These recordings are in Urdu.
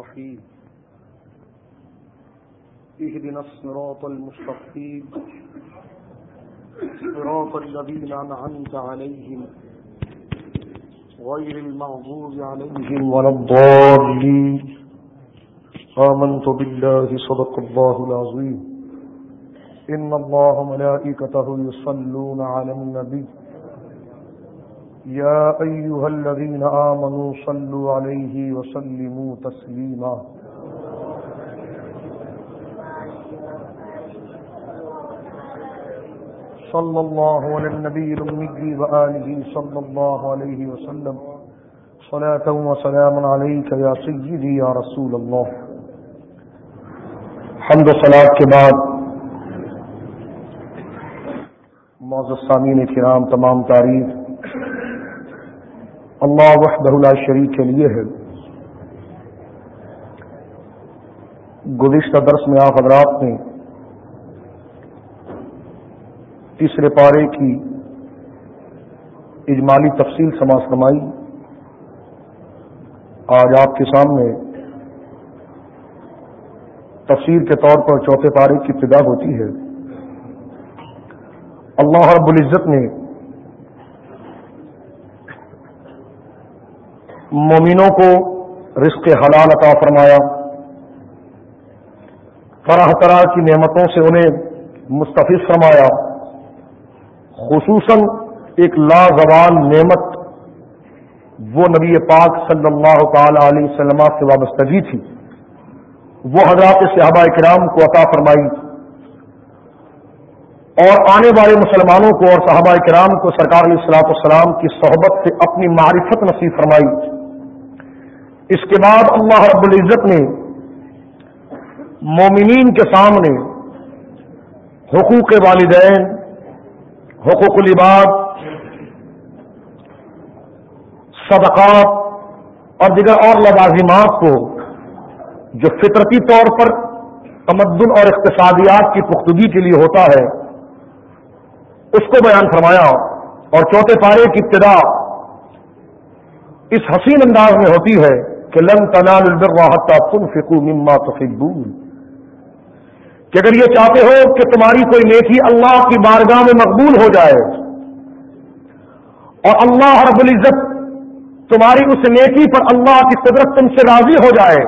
الرحيم. اهدنا الصراط المستقيم. صراط الذين أنعمت عليهم غير المغضوب عليهم ولا الضالين. آمنت بالله صدق الله العظيم. إن الله ملائكته يصلون على النبي. يا أيها الذين آمنوا صلوا عليه وسلموا تسليما. صلى الله على النبي الأمي وآله صلى الله عليه وسلم. صلاة وسلام عليك يا سيدي يا رسول الله. حمد صلاة کے بعد معزز سامین کرام، تمام تعریف اللہ وحدہ لا شریک کے لیے ہے۔ گزشتہ درس میں آپ حضرات نے تیسرے پارے کی اجمالی تفصیل سماج فرمائی۔ آج آپ کے سامنے تفصیل کے طور پر چوتھے پارے کی ابتدا ہوتی ہے۔ اللہ رب العزت نے مومنوں کو رزق حلال عطا فرمایا۔ طرح طرح کی نعمتوں سے انہیں مستفز فرمایا۔ خصوصاً ایک لازوال نعمت وہ نبی پاک صلی اللہ تعالی علیہ وسلم سے وابستگی تھی۔ وہ حضرات صحابہ کرام کو عطا فرمائی۔ اور آنے والے مسلمانوں کو اور صحابہ کرام کو سرکار علیہ السلاط السلام کی صحبت سے اپنی معرفت نصیب فرمائی۔ اس کے بعد اللہ رب العزت نے مومنین کے سامنے حقوق والدین، حقوق العباد، صدقات اور دیگر اور لوازمات کو جو فطرتی طور پر تمدن اور اقتصادیات کی پختگی کے لیے ہوتا ہے، اس کو بیان فرمایا۔ اور چوتھے پارے کی ابتدا اس حسین انداز میں ہوتی ہے۔ کہ لن تنال البر تنفقوا مما تحبون۔ کہ اگر یہ چاہتے ہو کہ تمہاری کوئی نیکی اللہ کی بارگاہ میں مقبول ہو جائے، اور اللہ رب العزت تمہاری اس نیکی پر اللہ کی قدرت تم سے راضی ہو جائے،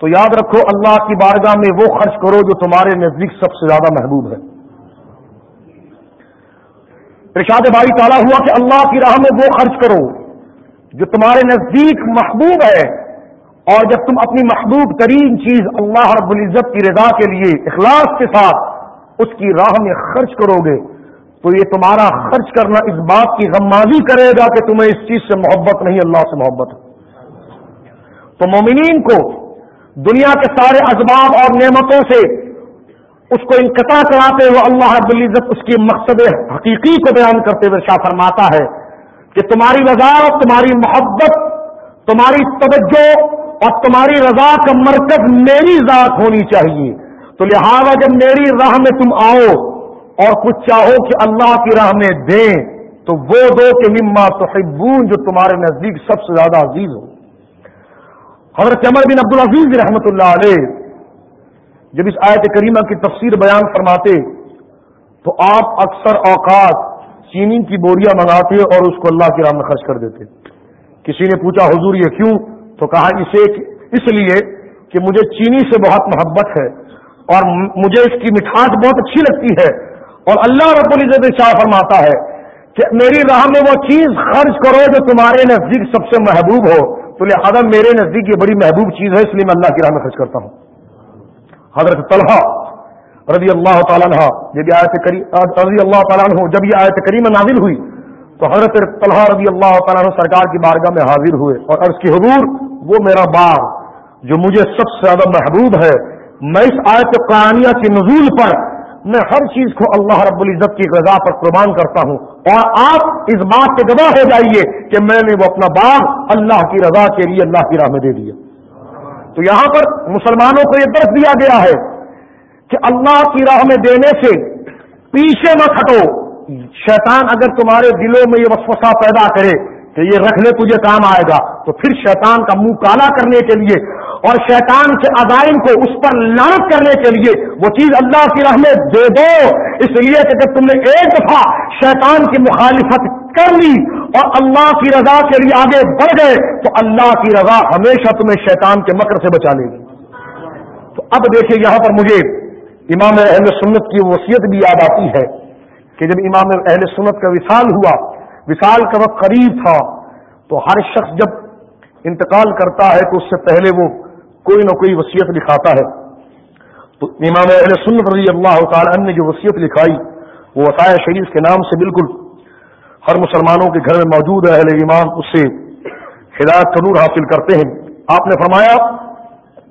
تو یاد رکھو اللہ کی بارگاہ میں وہ خرچ کرو جو تمہارے نزدیک سب سے زیادہ محبوب ہے۔ ارشاد باری تعالیٰ ہوا کہ اللہ کی راہ میں وہ خرچ کرو۔ جو تمہارے نزدیک محبوب ہے اور جب تم اپنی محبوب ترین چیز اللہ رب العزت کی رضا کے لیے اخلاص کے ساتھ اس کی راہ میں خرچ کرو گے، تو یہ تمہارا خرچ کرنا اس بات کی غمازی کرے گا کہ تمہیں اس چیز سے محبت نہیں، اللہ سے محبت تو مومنین کو دنیا کے سارے اسباب اور نعمتوں سے اس کو انقطاع کراتے ہوئے اللہ رب العزت اس کی مقصد حقیقی کو بیان کرتے ہوئے شاہ فرماتا ہے کہ تمہاری رضا، تمہاری محبت، تمہاری توجہ اور تمہاری رضا کا مرکز میری ذات ہونی چاہیے۔ تو لہذا جب میری راہ میں تم آؤ اور کچھ چاہو کہ اللہ کی راہ میں دیں، تو وہ دو کہ مما تحبون جو تمہارے نزدیک سب سے زیادہ عزیز ہو۔ حضرت عمر بن عبد العزیز رحمۃ اللہ علیہ جب اس آیت کریمہ کی تفسیر بیان فرماتے، تو آپ اکثر اوقات چینی کی بوریاں منگاتے اور اس کو اللہ کی راہ میں خرچ کر دیتے۔ کسی نے پوچھا، حضور یہ کیوں؟ تو کہا اسے اس لیے کہ مجھے چینی سے بہت محبت ہے اور مجھے اس کی مٹھاس بہت اچھی لگتی ہے۔ اور اللہ رب العزت شاہ فرماتا ہے کہ میری راہ میں وہ چیز خرچ کرو جو تمہارے نزدیک سب سے محبوب ہو۔ تو لہٰذا میرے نزدیک یہ بڑی محبوب چیز ہے، اس لیے میں اللہ کی راہ میں خرچ کرتا ہوں۔ حضرت طلحہ رضی اللہ تعالیٰ عنہ جب یہ آیت کریم رضی اللہ تعالیٰ عنہ، جب یہ آیت کریم نازل ہوئی، تو حضرت طلحہ رضی اللہ تعالیٰ عنہ سرکار کی بارگاہ میں حاضر ہوئے، اور عرض کی، حضور، وہ میرا باغ جو مجھے سب سے زیادہ محبوب ہے، میں اس آیت قرآنیہ کے نزول پر، میں ہر چیز کو اللہ رب العزت کی غذا پر قربان کرتا ہوں، اور آپ اس بات کے گواہ ہو جائیے کہ میں نے وہ اپنا باغ اللہ کی رضا کے لیے اللہ کی راہ میں دے دیا۔ تو یہاں پر مسلمانوں کو یہ درد دیا گیا ہے کہ اللہ کی راہ میں دینے سے پیچھے مت ہٹو۔ شیطان اگر تمہارے دلوں میں یہ وسوسہ پیدا کرے کہ یہ رکھ لے، تجھے کام آئے گا، تو پھر شیطان کا منہ کالا کرنے کے لیے اور شیطان کے عزائم کو اس پر لانت کرنے کے لیے وہ چیز اللہ کی راہ میں دے دو۔ اس لیے کہ جب تم نے ایک دفعہ شیطان کی مخالفت کر لی اور اللہ کی رضا کے لیے آگے بڑھ گئے، تو اللہ کی رضا ہمیشہ تمہیں شیطان کے مکر سے بچا لے گی۔ تو اب دیکھیے یہاں پر مجھے امام اہل سنت کی وصیت بھی یاد آتی ہے کہ جب امام اہل سنت کا وصال ہوا، وصال کا وقت قریب تھا، تو ہر شخص جب انتقال کرتا ہے تو اس سے پہلے وہ کوئی نہ کوئی وصیت لکھاتا ہے۔ تو امام اہل سنت رضی اللہ تعالی نے جو وصیت لکھائی، وہ وسائے شریف کے نام سے بالکل ہر مسلمانوں کے گھر میں موجود ہے، اہل ایمان، اس سے ہدایت کا نور حاصل کرتے ہیں۔ آپ نے فرمایا،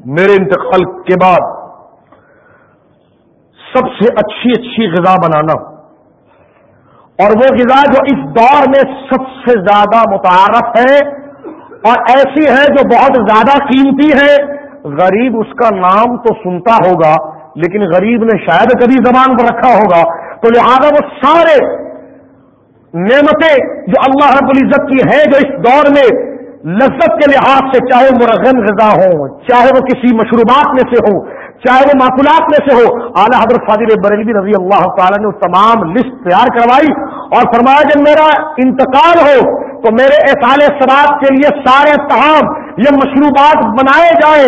میرے انتقال کے بعد سب سے اچھی اچھی غذا بنانا اور وہ غذا جو اس دور میں سب سے زیادہ متعارف ہے اور ایسی ہے جو بہت زیادہ قیمتی ہے، غریب اس کا نام تو سنتا ہوگا، لیکن غریب نے شاید کبھی زبان پر رکھا ہوگا۔ تو لہذا وہ سارے نعمتیں جو اللہ رب العزت کی ہیں، جو اس دور میں لذت کے لحاظ سے چاہے مرغن غذا ہوں، چاہے وہ کسی مشروبات میں سے ہوں چاہے وہ معقولات میں سے ہو۔ اعلیٰ حضرت فاضل بریلوی رضی اللہ تعالیٰ نے تمام لسٹ تیار کروائی اور فرمایا جب میرا انتقال ہو تو میرے احسال سراب کے لیے سارے تمام یہ مشروبات بنائے جائیں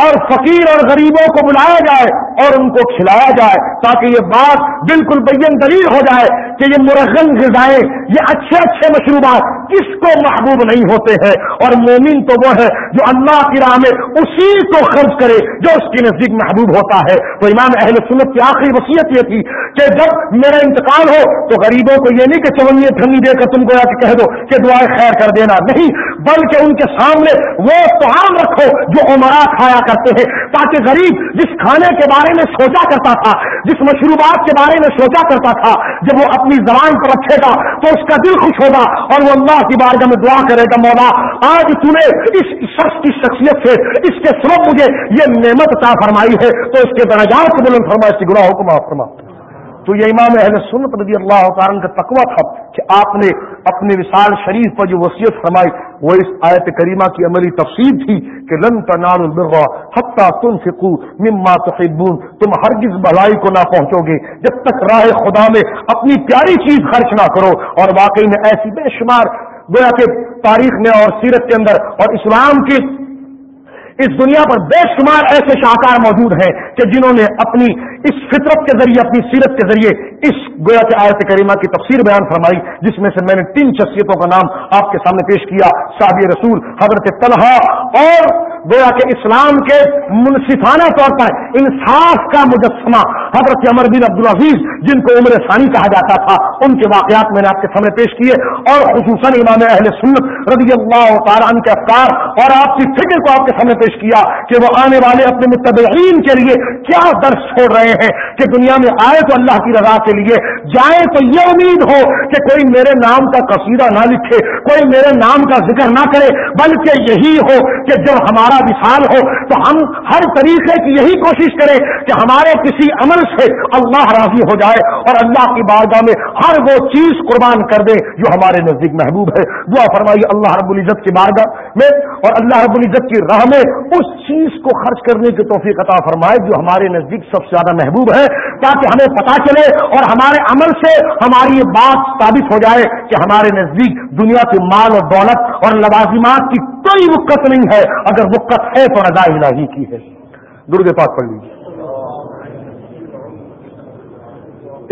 اور فقیر اور غریبوں کو بلایا جائے اور ان کو کھلایا جائے تاکہ یہ بات بالکل بین دلیل ہو جائے کہ یہ مرغن غذائیں، یہ اچھے اچھے مشروبات کس کو محبوب نہیں ہوتے ہیں اور مومن تو وہ ہے جو اللہ کی راہ میں اسی کو خرچ کرے جو اس کے نزدیک محبوب ہوتا ہے۔ تو امام اہل سنت کی آخری وصیت یہ تھی کہ جب میرا انتقال ہو تو غریبوں کو یہ نہیں کہ چونی ٹھنڈی دے کر تم کو کہہ دو کہ دعائیں خیر کر دینا۔ نہیں، بلکہ ان کے سامنے وہ توام رکھو جو عمرہ کھایا کرتے ہیں۔ تاکہ غریب جس کھانے کے بارے میں سوچا کرتا تھا، جس مشروبات کے بارے میں سوچا کرتا تھا، جب وہ اپنی زبان پر رکھے گا تو اس کا دل خوش ہوگا اور وہ اللہ اللہ کی بارگاہ میں دعا کرے گا مولا، آج تم نے اس شخص کی شخصیت سے، اس کے سبب مجھے یہ نعمت تا فرمائی ہے، تو اس کے درجات کو بلند فرما اس کی گناہوں کو معاف فرما۔ تو یہ امام اہل سنت رضی اللہ تعالیٰ کا تقوی تھا کہ آپ نے اپنے وصال شریف پر جو وصیت فرمائی، وہ اس آیت کریمہ کی عملی تفصیل تھی کہ لن تنال البر حتہ تم فکو مما تحبون۔ تم ہرگز بھلائی کو نہ پہنچو گے۔ جب تک راہ خدا میں اپنی پیاری چیز خرچ نہ کرو، اور واقعی میں ایسی بے شمار گویا کہ تاریخ میں اور سیرت کے اندر اور اسلام کی اس دنیا پر بے شمار ایسے شاہکار موجود ہیں کہ جنہوں نے اپنی اس فطرت کے ذریعے، اپنی سیرت کے ذریعے اس گویا کے آیت کریمہ کی تفسیر بیان فرمائی، جس میں سے میں نے تین شخصیتوں کا نام آپ کے سامنے پیش کیا صابی رسول، حضرت طلحہ اور گویا کے اسلام کے منصفانہ طور پر انصاف کا مجسمہ، حضرت عمر بن عبدالعزیز، جن کو عمر ثانی کہا جاتا تھا، ان کے واقعات میں نے آپ کے سامنے پیش کیے اور خصوصاً امام اہل سنت رضی اللہ تعالیٰ عنہ کے افکار اور آپ کی فکر کو آپ کے سامنے پیش کیا کہ وہ آنے والے اپنے متبعین کے لیے کیا درس چھوڑ رہے ہیں کہ دنیا میں آئے تو اللہ کی رضا کے لیے جائے تو یہ امید ہو کہ کوئی میرے نام کا قصیدہ نہ لکھے، کوئی میرے نام کا ذکر نہ کرے، بلکہ یہی ہو کہ جب ہمارا مثال ہو تو ہم ہر طریقے کی یہی کوشش کریں کہ ہمارے کسی عمل سے اللہ راضی ہو جائے اور اللہ کی بارگاہ میں ہر وہ چیز قربان کر دے جو ہمارے نزدیک محبوب ہے۔ دعا فرمائی اللہ رب العزت کی بارگاہ میں اور اللہ رب العزت کی راہ میں اس چیز کو خرچ کرنے کی توفیق عطا فرمائے جو ہمارے نزدیک سب سے زیادہ محبوب ہے، تاکہ ہمیں پتا چلے اور ہمارے عمل سے ہماری یہ بات ثابت ہو جائے کہ ہمارے نزدیک دنیا کے مال اور دولت اور لوازمات کی کوئی وقت نہیں ہے، اگر وقت ہے تو رضا الہی کی ہے۔ درگ پاک پڑھ لیجیے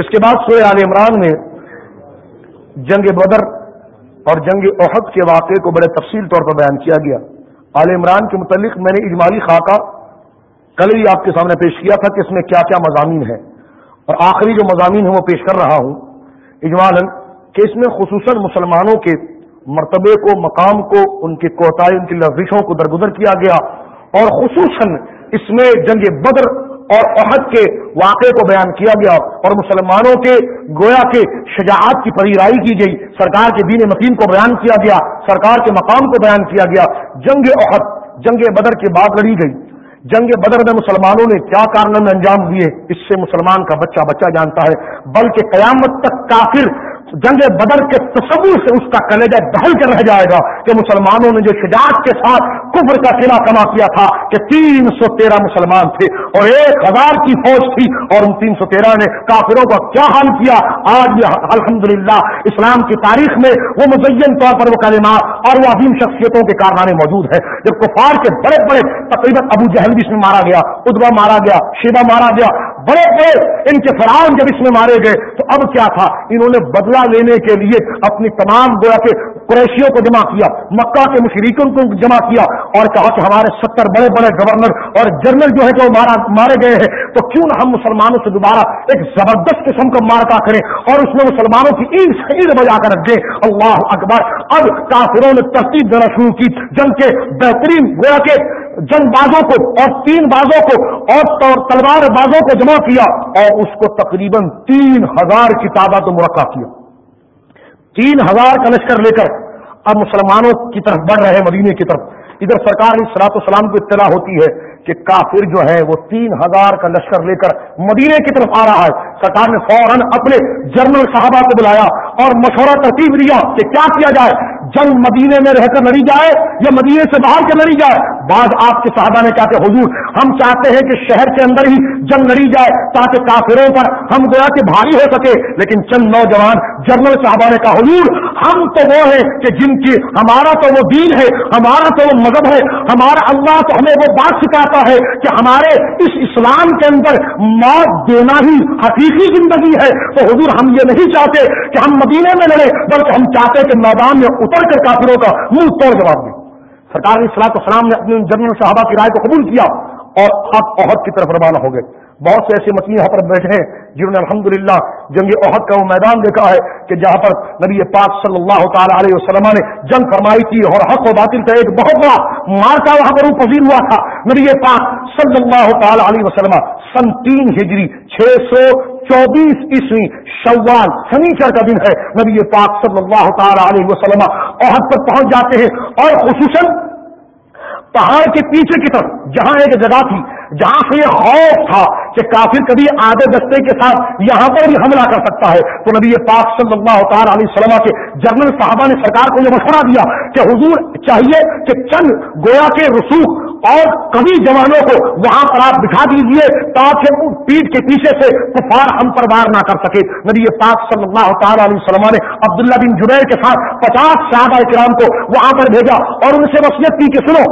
اس کے بعد سورہ عال عمران میں جنگ بدر اور جنگ احد کے واقعے کو بڑے تفصیل طور پر بیان کیا گیا۔ عال عمران کے متعلق میں نے اجمالی خاکہ کل ہی آپ کے سامنے پیش کیا تھا کہ اس میں کیا کیا مضامین ہیں اور آخری جو مضامین ہیں وہ پیش کر رہا ہوں۔ اجمالاً کہ اس میں خصوصاً مسلمانوں کے مرتبے کو، مقام کو، ان کی کوتاہی، ان کی لفظوں کو درگزر کیا گیا اور خصوصاً اس میں جنگ بدر اور عہد کے واقعے کو بیان کیا گیا اور مسلمانوں کے گویا کے شجاعت کی پریرائی کی گئی۔ سرکار کے دین متین کو بیان کیا گیا، سرکار کے مقام کو بیان کیا گیا۔ جنگ عہد جنگ بدر کے بعد لڑی گئی۔ جنگ بدر میں مسلمانوں نے کیا کارنامے انجام دیے؟ اس سے مسلمان کا بچہ بچہ جانتا ہے۔ بلکہ قیامت تک کافر جنگ بدر کے تصور سے اس کا کلیجہ دہل کر رہ جائے گا کہ مسلمانوں نے جو شجاعت کے ساتھ کفر کا قلعہ کما کیا تھا کہ تین سو تیرہ مسلمان تھے۔ اور ایک ہزار کی فوج تھی اور ان تین سو تیرہ نے کافروں کا کیا حال کیا؟ آج الحمد اسلام کی تاریخ میں وہ مزین طور پر وہ کلمات اور وہ عظیم شخصیتوں کے کارنامے موجود ہیں۔ جب کفار کے بڑے بڑے تقریباً ابو جہل بھی اس میں مارا گیا، ادبا مارا گیا شیبا مارا گیا، بڑے بڑے ان کے فران جب اس میں مارے گئے تو اب کیا تھا؟ انہوں نے بدلہ لینے کے لیے اپنی تمام گویا کے قریشیوں کو جمع کیا، مکہ کے مشرقوں کو جمع کیا اور کہا کہ ہمارے ستر بڑے بڑے گورنر اور جنرل جو ہے وہ مارا جو مارے گئے ہیں، تو کیوں نہ ہم مسلمانوں سے دوبارہ ایک زبردست قسم کا مارکا کریں اور اس میں مسلمانوں کی عید عید بجا کر رکھ دیں اللہ اکبر۔ اب کافروں نے ترتیب دینا شروع کی، جنگ کے بہترین گویا کے جنگ بازوں کو اور تین بازوں کو اور تلوار بازوں کو جمع کیا اور اس کو تقریباً تین ہزار کی تعداد مرکہ کیا۔ تین ہزار کا لشکر لے کر اب مسلمانوں کی طرف بڑھ رہے ہیں، مدینے کی طرف۔ ادھر سرکار سلاط السلام کو اطلاع ہوتی ہے کہ کافر جو ہے وہ تین ہزار کا لشکر لے کر مدینے کی طرف آ رہا ہے۔ سرکار نے فوراً اپنے جنرل صاحبہ کو بلایا اور مشورہ ترتیب دیا کہ کیا کیا جائے؟ جنگ مدینے میں رہ کر لڑی جائے یا مدینے سے باہر کے لڑی جائے؟ بعض آپ کے صحابہ نے کہا کہ حضور، ہم چاہتے ہیں کہ شہر کے اندر ہی جنگ لڑی جائے تاکہ کافروں پر ہم گویا کہ بھاری ہو سکے۔ لیکن چند نوجوان جنرل صاحبہ نے کہا، حضور، ہم تو وہ ہیں کہ جن کی ہمارا تو وہ دین ہے، ہمارا تو وہ مذہب ہے، ہمارا اللہ تو ہمیں وہ بات سکھاتا ہے کہ ہمارے اس اسلام کے اندر موت دینا ہی حقیقی زندگی ہے۔ تو حضور ہم یہ نہیں چاہتے کہ ہم مدینے میں لڑے بلکہ ہم چاہتے کہ میدان میں اتر کر کافروں کا منہ توڑ جواب دیں۔ سرکار اسلام السلام نے اپنے جنرل صحابہ کی رائے کو قبول کیا اور آپ عہد کی طرف روانہ ہو گئے۔ بہت سے ایسے مچھلی یہاں پر بیٹھے ہیں جنہوں نے الحمدللہ جنگ عہد کا وہ میدان دیکھا ہے کہ جہاں پر نبی پاک صلی اللہ تعالی علیہ وسلم نے جنگ فرمائی تھی اور حق و باطل کا ایک بہت بڑا مارکا وہاں پر پذیر ہوا تھا۔ نبی پاک صلی اللہ تعالی علیہ وسلم سن تین ہجری چھ سو چوبیس عیسوی شوال سنیچر کا دن ہے۔ نبی پاک صلی اللہ تعالی علیہ وسلم عہد پر پہنچ جاتے ہیں اور خصوصاً پہاڑ کے پیچھے کی طرف، جہاں ایک جگہ تھی جہاں سے یہ خوف تھا کہ کافر کبھی آدھے دستے کے ساتھ یہاں پر بھی حملہ کر سکتا ہے، تو نبی پاک صلی اللہ تعالیٰ علیہ وسلم کے جنرل صاحبہ نے سرکار کو یہ مشورہ دیا کہ حضور چاہیے کہ چند گویا کے رسوخ اور کبھی جوانوں کو وہاں پر آپ بٹھا دیجیے تاکہ پیٹ کے پیچھے سے کفار ہم پر وار نہ کر سکے۔ نبی پاک صلی اللہ تعالی علیہ وسلم نے عبداللہ بن جبیر کے ساتھ پچاس صحابہ کرام کو وہاں پر بھیجا اور ان سے وصیت کی کہ سنو،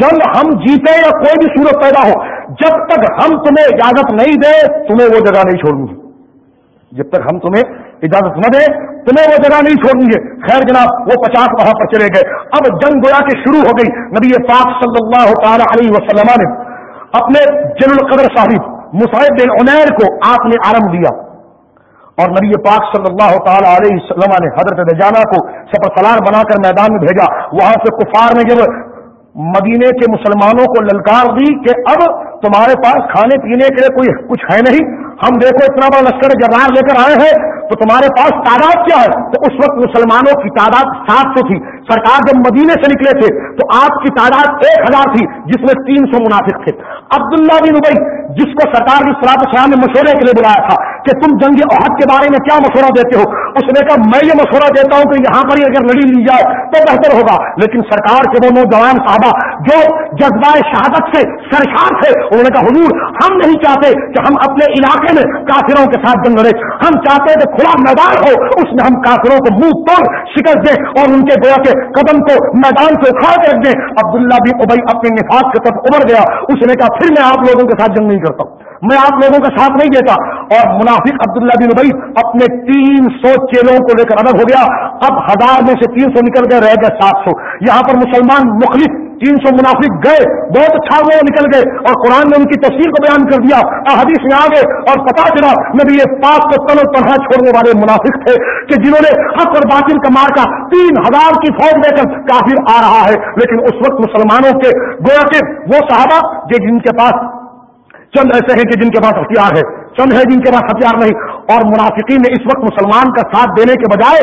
جب ہم جیتے یا کوئی بھی صورت پیدا ہو، جب تک ہم تمہیں اجازت نہیں دے، تمہیں وہ جگہ نہیں چھوڑنی جب تک ہم تمہیں اجازت نہ دیں تمہیں وہ جگہ نہیں چھوڑنی ہے خیر جناب، وہ پچاس وہاں پر چلے گئے۔ اب جنگ گویا کے شروع ہو گئی۔ نبی پاک صلی اللہ تعالی علیہ وسلم نے اپنے جن القدر صاحب مساحب بن عمیر کو آپ نے آرم دیا۔ اور نبی پاک صلی اللہ تعالی علیہ وسلم نے حضرت رجانہ کو سفر سلار بنا کر میدان میں بھیجا۔ وہاں سے کفار نے جب مدینے کے مسلمانوں کو للکار دی کہ اب تمہارے پاس کھانے پینے کے لیے کوئی کچھ ہے نہیں ہم دیکھو اتنا بڑا لشکر جرار لے کر آئے ہیں، تو تمہارے پاس تعداد کیا ہے؟ تو اس وقت مسلمانوں کی تعداد سات سو تھی۔ سرکار جب مدینے سے نکلے تھے، تو آپ کی تعداد ایک ہزار تھی، جس میں تین سو منافق تھے۔ عبداللہ بن ابئی جس کو سرکار کی سلاط السلام نے مشورے کے لیے بلایا تھا کہ تم جنگ عہد کے بارے میں کیا مشورہ دیتے ہو؟ اس نے کہا، میں یہ مشورہ دیتا ہوں کہ یہاں پر ہی اگر لڑی لی جائے تو بہتر ہوگا۔ لیکن سرکار کے وہ نوجوان صحابہ جو جذبہ شہادت سے سرکار تھے، انہوں نے کہا، حضور، ہم نہیں چاہتے کہ ہم اپنے علاقے میں کافروں کے ساتھ جنگ لڑے ہم چاہتے ہیں کہ کھلا میدان ہو، اس میں ہم کافروں کو منہ توڑ، شکست دیں اور ان کے گویا کے قدم کو میدان سے اکھاڑ کے رکھ دیں۔ عبداللہ بھی ابئی اپنے نفاذ کے طرف ابھر گیا۔ اس نے کہا، پھر میں آپ لوگوں کے ساتھ جنگ نہیں کرتا ہوں۔ میں آپ لوگوں کا ساتھ نہیں دیتا۔ اور منافق عبداللہ بن ابئی اپنے تین سو چیلوں کو لے کر الگ ہو گیا۔ اب ہزار میں سے تین سو نکل گئے، رہ گئے سات سو۔ یہاں پر مسلمان مخلص تین سو منافق گئے، بہت اچھا وہ نکل گئے۔ اور قرآن نے ان کی تصویر کو بیان کر دیا۔ حدیث میں آ گئے اور پتا چلا، نبی یہ پاک کو تن و تنہا چھوڑنے والے منافق تھے کہ جنہوں نے حق اور باطل کا مار کا تین ہزار کی فوج لے کر کافر آ رہا ہے۔ لیکن اس وقت مسلمانوں کے گویا کے وہ صحابہ جن کے پاس چند ایسے ہیں کہ جن کے پاس ہتھیار ہے، چند ہے جن کے پاس ہتھیار نہیں۔ اور منافقین نے اس وقت مسلمان کا ساتھ دینے کے بجائے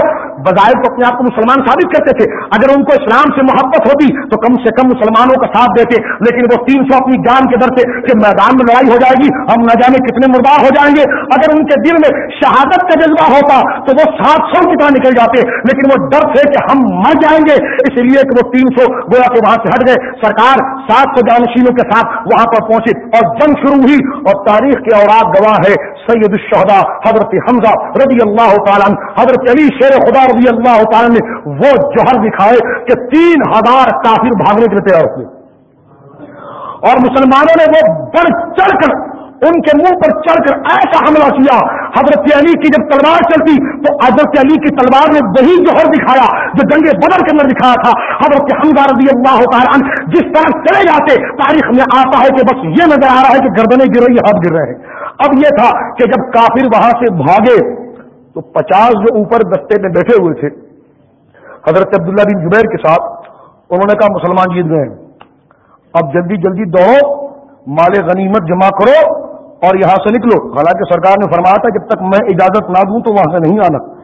بظاہر تو اپنے آپ کو مسلمان ثابت کرتے تھے۔ اگر ان کو اسلام سے محبت ہوتی تو کم سے کم مسلمانوں کا ساتھ دیتے، لیکن وہ تین سو اپنی جان کے در سے کہ میدان میں لڑائی ہو جائے گی، ہم نہ جانے کتنے مردہ ہو جائیں گے۔ اگر ان کے دل میں شہادت کا جذبہ ہوتا تو وہ سات سو کی طرح نکل جاتے، لیکن وہ ڈر تھے کہ ہم مر جائیں گے۔ اس لیے کہ وہ تین سو گویا کے وہاں سے ہٹ گئے۔ سرکار سات سو جانشینوں کے ساتھ وہاں پر پہنچے اور جنگ شروع ہوئی اور تاریخ کے اوراق گواہ ہے۔ سید الشہدا حضرت حمزہ رضی اللہ تعالیٰ حضرت علی شیر خدا رضی اللہ تعالیٰ نے وہ جوہر دکھائے کہ تین ہزار کافر بھاگنے کے لیے تیار ہوئے۔ اور مسلمانوں نے وہ بڑھ چڑھ کر ان کے منہ پر چڑھ کر ایسا حملہ کیا۔ حضرت علی کی جب تلوار چلتی تو حضرت علی کی تلوار نے وہی جوہر دکھایا جو جنگ بدر کے اندر دکھایا تھا۔ حضرت حمزہ رضی اللہ تعالیٰ جس طرح چلے جاتے، تاریخ میں آتا ہے کہ بس یہ نظر آ رہا ہے کہ گردنے گر رہی، ہاتھ گر رہے ہیں۔ اب یہ تھا کہ جب کافر وہاں سے بھاگے تو پچاس جو اوپر دستے میں بیٹھے ہوئے تھے، حضرت عبداللہ بن زبیر کے ساتھ، انہوں نے کہا مسلمان جیت گئے اب جلدی جلدی دوڑو، مال غنیمت جمع کرو۔ اور یہاں سے نکلو۔ حالانکہ سرکار نے فرمایا تھا جب تک میں اجازت نہ دوں تو وہاں سے نہیں آنا۔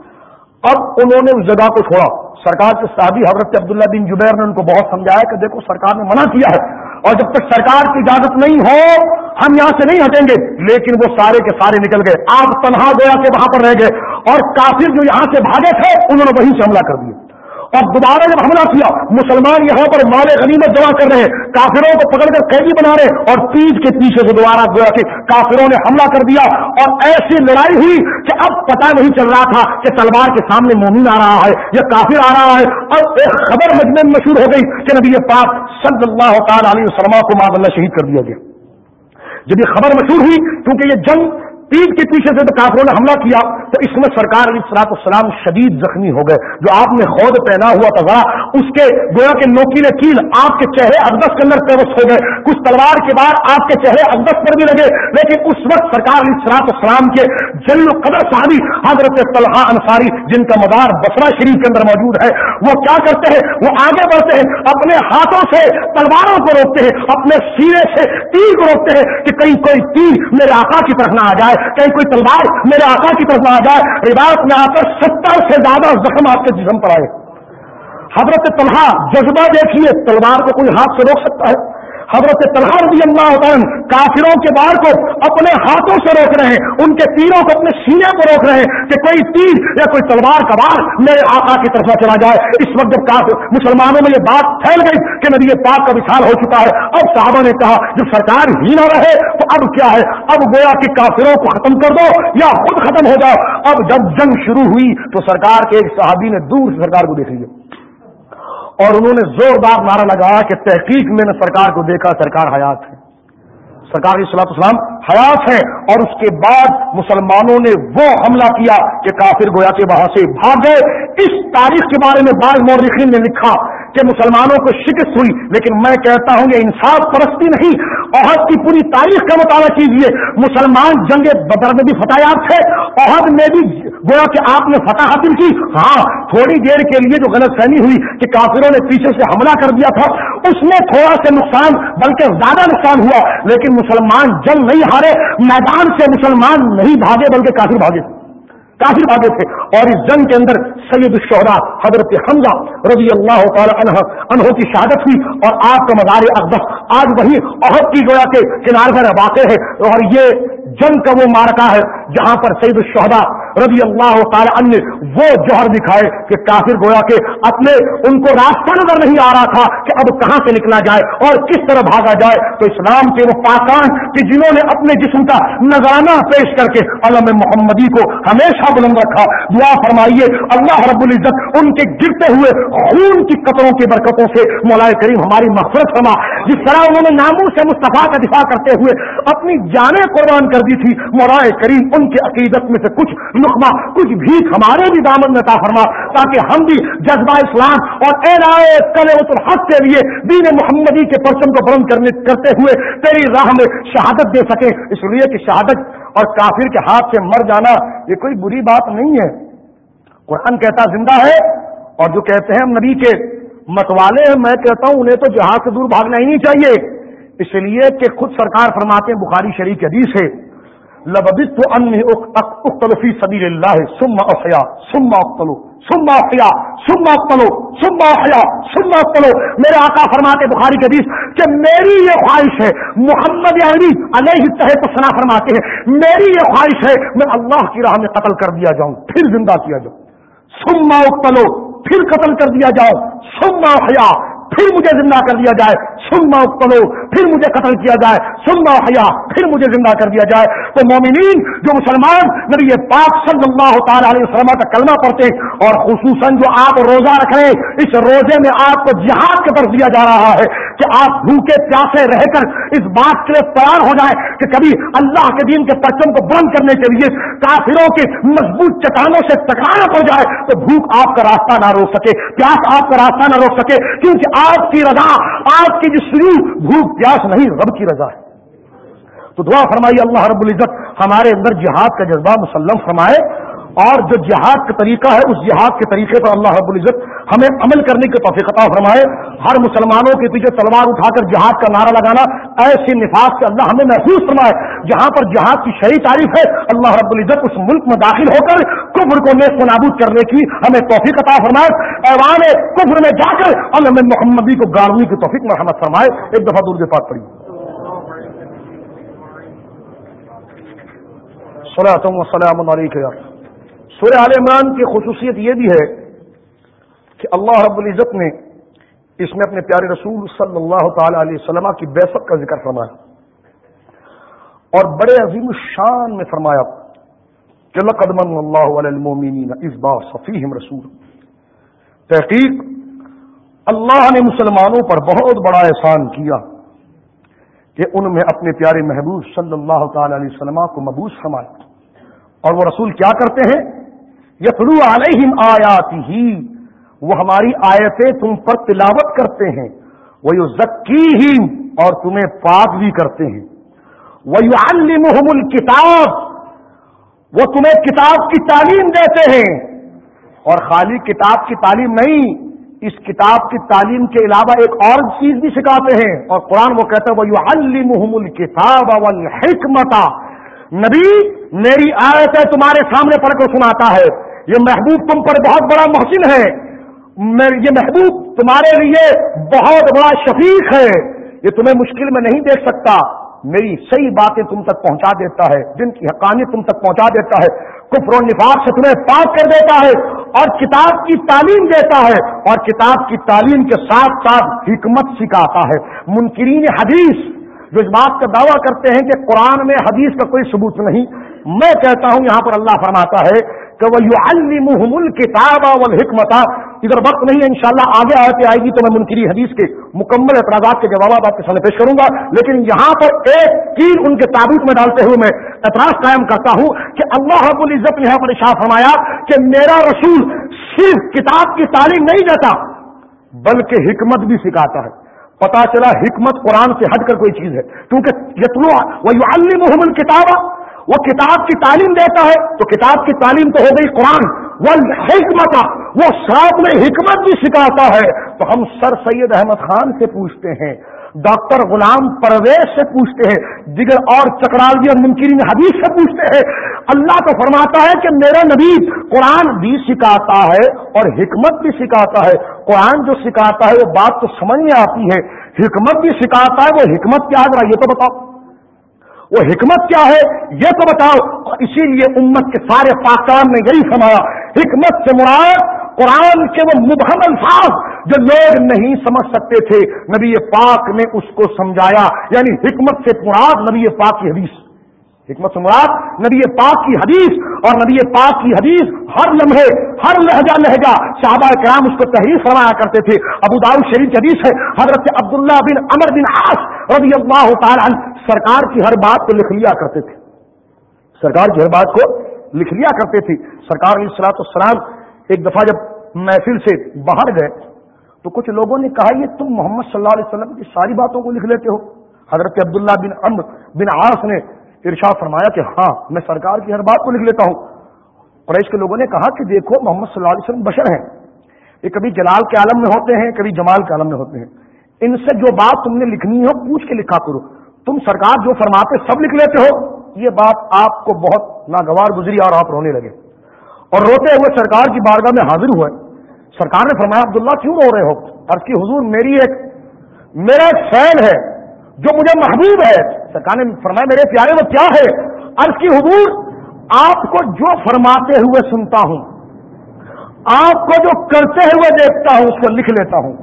اب انہوں نے اس جگہ کو چھوڑا۔ سرکار کے صحابی حضرت عبداللہ بن جبیر نے ان کو بہت سمجھایا کہ دیکھو سرکار نے منع کیا ہے۔ اور جب تک سرکار کی اجازت نہیں ہو، ہم یہاں سے نہیں ہٹیں گے۔ لیکن وہ سارے کے سارے نکل گئے۔ آپ تنہا گویا کے وہاں پر رہ گئے۔ اور کافر جو یہاں سے بھاگے تھے، انہوں نے وہیں سے حملہ کر دیا۔ اور دوبارہ جب حملہ کیا، مسلمان یہاں پر مال غنیمت جمع کر رہے ہیں کافروں کو پکڑ کر قیدی بنا رہے اور پیٹ کے پیچھے سے دوبارہ گویا کہ کافروں نے حملہ کر دیا اور ایسی لڑائی ہوئی کہ اب پتہ نہیں چل رہا تھا کہ تلوار کے سامنے مومن آ رہا ہے یا کافر آ رہا ہے۔ اب ایک خبر مجمے میں مشہور ہو گئی کہ نبی پاک صلی اللہ تعالی علیہ وسلم کو ماد اللہ شہید کر دیا گیا۔ جب یہ خبر مشہور ہوئی، کیونکہ یہ جنگ پیٹ کے پیچھے سے کافروں نے حملہ کیا، تو اس میں سرکار علی سلاط السلام شدید زخمی ہو گئے۔ جو آپ نے خود پہنا ہوا تھا اس کے گویا کے نوکیلے کیل آپ کے چہرے اقدس کے اندر پیوست ہو گئے۔ کچھ تلوار کے بعد آپ کے چہرے اقدس پر بھی لگے، لیکن اس وقت سرکار علی سلاط السلام کے جل قدر صحابی حضرت طلحہ انصاری، جن کا مدار بسرا شریف کے اندر موجود ہے، وہ کیا کرتے ہیں؟ وہ آگے بڑھتے ہیں، اپنے ہاتھوں سے تلواروں کو روکتے ہیں، اپنے سینے سے تیر کو روکتے ہیں کہ کہیں کوئی تیر میرے آقا کی طرف نہ آ جائے۔ کہیں کوئی تلوار میرے آقا کی طرف آ جائے، رواج میں آ کر ستر سے زیادہ زخم آپ کے جسم پر آئے۔ حضرت طلحہ جذبہ دیکھیے، تلوار کو کوئی ہاتھ سے روک سکتا ہے۔ حضرت طلحہ رضی اللہ عنہ کافروں کے بار کو اپنے ہاتھوں سے روک رہے ہیں، ان کے تیروں کو اپنے سینے کو روک رہے ہیں کہ کوئی تیر یا کوئی تلوار کا بار میرے آقا کی طرف چلا جائے۔ اس وقت جب کافر مسلمانوں میں یہ بات پھیل گئی کہ نبی پاک کا وشال ہو چکا ہے، اب صحابہ نے کہا، جب سرکار ہی نہ رہے تو اب کیا ہے؟ اب گویا کہ کافروں کو ختم کر دو یا خود ختم ہو جاؤ۔ اب جب جنگ شروع ہوئی تو سرکار کے ایک صحابی نے دور سے سرکار کو دیکھ لیا۔ اور انہوں نے زوردار نعرہ لگایا کہ تحقیق میں نے سرکار کو دیکھا، سرکار حیات ہے۔ سرکار صلاح اسلام حیات ہے اور اس کے بعد مسلمانوں نے وہ حملہ کیا کہ کافر گویا کے وہاں سے بھاگ گئے۔ اس تاریخ کے بارے میں بعض مورخین نے لکھا کہ مسلمانوں کو شکست ہوئی، لیکن میں کہتا ہوں یہ انصاف پرستی نہیں۔ عہد کی پوری تاریخ کا مطالعہ کیجیے مسلمان جنگ بدر میں بھی فتح یاب تھے۔ عہد میں بھی گویا کہ آپ نے فتح حاصل کی۔ ہاں تھوڑی دیر کے لیے جو غلط فہمی ہوئی کہ کافروں نے پیچھے سے حملہ کر دیا تھا، اس میں تھوڑا سا نقصان، بلکہ زیادہ نقصان ہوا۔ لیکن مسلمان جنگ نہیں ہارے میدان سے مسلمان نہیں بھاگے بلکہ کافر بھاگے کافر بھاگے تھے۔ اور اس جنگ کے اندر سید الشہرا حضرت حمزہ رضی اللہ تعالی عنہ انہوں کی شہادت ہوئی اور آپ کا مزار اقدس آج وہی عہد کی گویا کے کنارے پر واقع ہے اور یہ جنگ کا وہ مارکا ہے جہاں پر سید الشہدا رضی اللہ تعالی عنہ، وہ جوہر دکھائے کہ کافر گویا کے اپنے ان کو راستہ نظر نہیں آ رہا تھا کہ اب کہاں سے نکلا جائے اور کس طرح بھاگا جائے۔ تو اسلام کے وہ پاکان کہ جنہوں نے اپنے جسم کا نذرانہ پیش کر کے علم محمدی کو ہمیشہ بلند رکھا۔ دعا فرمائیے، اللہ رب العزت ان کے گرتے ہوئے خون کی قطروں کی برکتوں سے مولا کریم ہماری مفرت فرما۔ جس طرح انہوں نے ناموں سے مصطفیٰ کا دفاع کرتے ہوئے اپنی جانیں قربان کر دی تھی، مولا کریم ان کی عقیدت میں سے کچھ لقمہ، کچھ بھی ہمارے بھی دامن میں فرما، تاکہ ہم بھی جذبہ اسلام اور اے رائے کلے الحق کے لیے دین محمدی کے پرچم کو بلند کرنے، کرتے ہوئے تیری راہ میں شہادت دے سکے اس لیے کہ شہادت اور کافر کے ہاتھ سے مر جانا یہ کوئی بری بات نہیں ہے۔ قرآن کہتا زندہ ہے۔ اور جو کہتے ہیں نبی کے متوالے ہیں، میں کہتا ہوں، انہیں تو جہاز سے دور بھاگنا ہی نہیں چاہیے۔ اس لیے کہ خود سرکار فرماتے ہیں، بخاری شریف حدیث ہے۔ لبدت انی اقتل فی سبیل اللہ ثم احیا ثم اقتل ثم احیا ثم اقتل ثم احیا ثم اقتل میرے آقا فرماتے بخاری کے حدیث کہ میری یہ خواہش ہے، محمد علی علیہ تحت سنا فرماتے ہیں، میری یہ خواہش ہے، میں اللہ کی راہ میں قتل کر دیا جاؤں، پھر زندہ کیا جاؤں. ثم اقتل پھر قتل کر دیا جاؤ ثم احیا پھر مجھے زندہ کر دیا جائے. سننا پڑو پھر مجھے قتل کیا جائے. سننا حیا پھر مجھے زندہ کر دیا جائے. تو مومنین جو مسلمان نبی پاک صلی اللہ تعالی علیہ وسلم کا کلمہ پڑھتے اور خصوصاً جو آپ روزہ رکھ رہے اس روزے میں آپ کو جہاد کے طرف دیا جا رہا ہے کہ آپ بھوکے پیاسے رہ کر اس بات کے لیے تیار ہو جائے کہ کبھی اللہ کے دین کے پرچم کو بند کرنے کے لیے کافروں کے مضبوط چٹانوں سے ٹکرانا پڑ جائے تو بھوک آپ کا راستہ نہ روک سکے، پیاس آپ کا راستہ نہ روک سکے، کیونکہ آپ کی رضا، آپ کی جسری بھوک پیاس نہیں، رب کی رضا ہے۔ تو دعا فرمائی اللہ رب العزت ہمارے اندر جہاد کا جذبہ مسلم فرمائے اور جو جہاد کا طریقہ ہے، اس جہاد کے طریقے پر اللہ رب العزت ہمیں عمل کرنے کے توفیقہ فرمائے۔ ہر مسلمانوں کے پیچھے تلوار اٹھا کر جہاد کا نعرہ لگانا ایسے نفاذ سے اللہ ہمیں محفوظ فرمائے۔ جہاں پر جہاد کی شہری تعریف ہے، اللہ رب العزت اس ملک میں داخل ہو کر کفر کو نیس و نابود کرنے کی ہمیں توفیق عطا فرمائے۔ ایوان کفر میں جا کر ہمیں محمدی کو گاڑنے کی توفیق مرحمت فرمائے۔ ایک دفعہ دور کے پاس پڑی سلام علیکم سورہ عال عمران کی خصوصیت یہ بھی ہے کہ اللہ رب العزت نے اس میں اپنے پیارے رسول صلی اللہ تعالی علیہ وسلم کی بیسک کا ذکر فرمایا اور بڑے عظیم شان میں فرمایا کہ لقدمن اللہ علیہ اس بار صفیم رسول. تحقیق، اللہ نے مسلمانوں پر بہت بڑا احسان کیا کہ ان میں اپنے پیارے محبوب صلی اللہ تعالی علیہ وسلم کو مبوس فرمایا اور وہ رسول کیا کرتے ہیں؟ یسلو علیہم آیاتی ہی وہ ہماری آیتیں تم پر تلاوت کرتے ہیں۔ وہ یو ذکی ہی اور تمہیں پاک بھی کرتے ہیں۔ وہ یو المحم الکتاب، وہ تمہیں کتاب کی تعلیم دیتے ہیں۔ اور خالی کتاب کی تعلیم نہیں اس کتاب کی تعلیم کے علاوہ ایک اور چیز بھی سکھاتے ہیں اور قرآن وہ کہتا ہے وہ المحم الکتاب حکمتا نبی، میری آیت تمہارے سامنے پڑھ کر سناتا ہے۔ یہ محبوب تم پر بہت بڑا محسن ہے۔ یہ محبوب تمہارے لیے بہت بڑا شفیق ہے۔ یہ تمہیں مشکل میں نہیں دیکھ سکتا۔ میری صحیح باتیں تم تک پہنچا دیتا ہے۔ جن کی حقانیت تم تک پہنچا دیتا ہے۔ کفر و نفاق سے تمہیں پاک کر دیتا ہے اور کتاب کی تعلیم دیتا ہے اور کتاب کی تعلیم کے ساتھ ساتھ حکمت سکھاتا ہے۔ منکرین حدیث، جو اس بات کا دعویٰ کرتے ہیں کہ قرآن میں حدیث کا کوئی ثبوت نہیں، میں کہتا ہوں یہاں پر اللہ فرماتا ہے کہ وہ حکمت ادھر وقت نہیں ہے، انشاءاللہ آگے آتے آئے گی تو میں منکری حدیث کے مکمل اعتراضات کے جوابات آپ کے سامنے پیش کروں گا۔ لیکن یہاں پر ایک تین ان کے تعبت میں ڈالتے ہوئے میں اعتراض قائم کرتا ہوں کہ اللہ رب العزت نے یہاں پر اشاع فرمایا کہ میرا رسول صرف کتاب کی تعلیم نہیں دیتا، بلکہ حکمت بھی سکھاتا ہے۔ پتا چلا حکمت قرآن سے ہٹ کر کوئی چیز ہے۔ کیونکہ یتلو وہ محمد کتاب وہ کتاب کی تعلیم دیتا ہے تو کتاب کی تعلیم تو ہو گئی قرآن وہ حکمت وہ ساتھ میں حکمت بھی سکھاتا ہے۔ تو ہم سر سید احمد خان سے پوچھتے ہیں، ڈاکٹر غلام پرویز سے پوچھتے ہیں دیگر اور چکرالوی اور ممکن حدیث سے پوچھتے ہیں۔ اللہ تو فرماتا ہے کہ میرا نبی قرآن بھی سکھاتا ہے اور حکمت بھی سکھاتا ہے۔ قرآن جو سکھاتا ہے، وہ بات تو سمجھ میں آتی ہے۔ حکمت بھی سکھاتا ہے، وہ حکمت کیا ہے؟ یہ تو بتاؤ۔ وہ حکمت کیا ہے یہ تو بتاؤ اسی لیے امت کے سارے پاکستان نے یہی سمایا حکمت سے مراد قرآن کے وہ مبہم الفاظ جو لوگ نہیں سمجھ سکتے تھے۔ نبی پاک نے اس کو سمجھایا یعنی حکمت سے مراد نبی پاک کی حدیث۔ حکمت سے مراد نبی پاک کی حدیث اور نبی پاک کی حدیث ہر لمحے، ہر لہجہ لہجہ صحابہ کرام اس کو تحریر فرمایا کرتے تھے۔ ابو داؤد شریف کی حدیث ہے، حضرت عبداللہ بن امر بن آس رضی اللہ تعالی سرکار کی ہر بات کو لکھ لیا کرتے تھے۔ سرکار کی ہر بات کو لکھ لیا کرتے تھے۔ سرکار علیہ السلاط السلام ایک دفعہ جب محفل سے باہر گئے تو کچھ لوگوں نے کہا، یہ تم محمد صلی اللہ علیہ وسلم کی ساری باتوں کو لکھ لیتے ہو۔ حضرت عبداللہ بن امر بن آس نے ارشاد فرمایا کہ ہاں میں سرکار کی ہر بات کو لکھ لیتا ہوں۔ قریش کے لوگوں نے کہا کہ دیکھو، محمد صلی اللہ علیہ وسلم بشر ہیں۔ یہ کبھی جلال کے عالم میں ہوتے ہیں، کبھی جمال کے عالم میں ہوتے ہیں۔ ان سے جو بات تم نے لکھنی ہو، پوچھ کے لکھا کرو۔ تم سرکار جو فرماتے سب لکھ لیتے ہو۔ یہ بات آپ کو بہت ناگوار گزری اور آپ رونے لگے۔ اور روتے ہوئے سرکار کی بارگاہ میں حاضر ہوئے۔ سرکار نے فرمایا، عبداللہ کیوں رو رہے ہو؟ عرض کی حضور، میری ایک، میرا ایک فین ہے۔ جو مجھے محبوب ہے۔ سرکار نے فرمایا، میرے پیارے، وہ کیا ہے؟ عرض کی حضور، آپ کو جو فرماتے ہوئے سنتا ہوں، آپ کو جو کرتے ہوئے دیکھتا ہوں، اس کو لکھ لیتا ہوں۔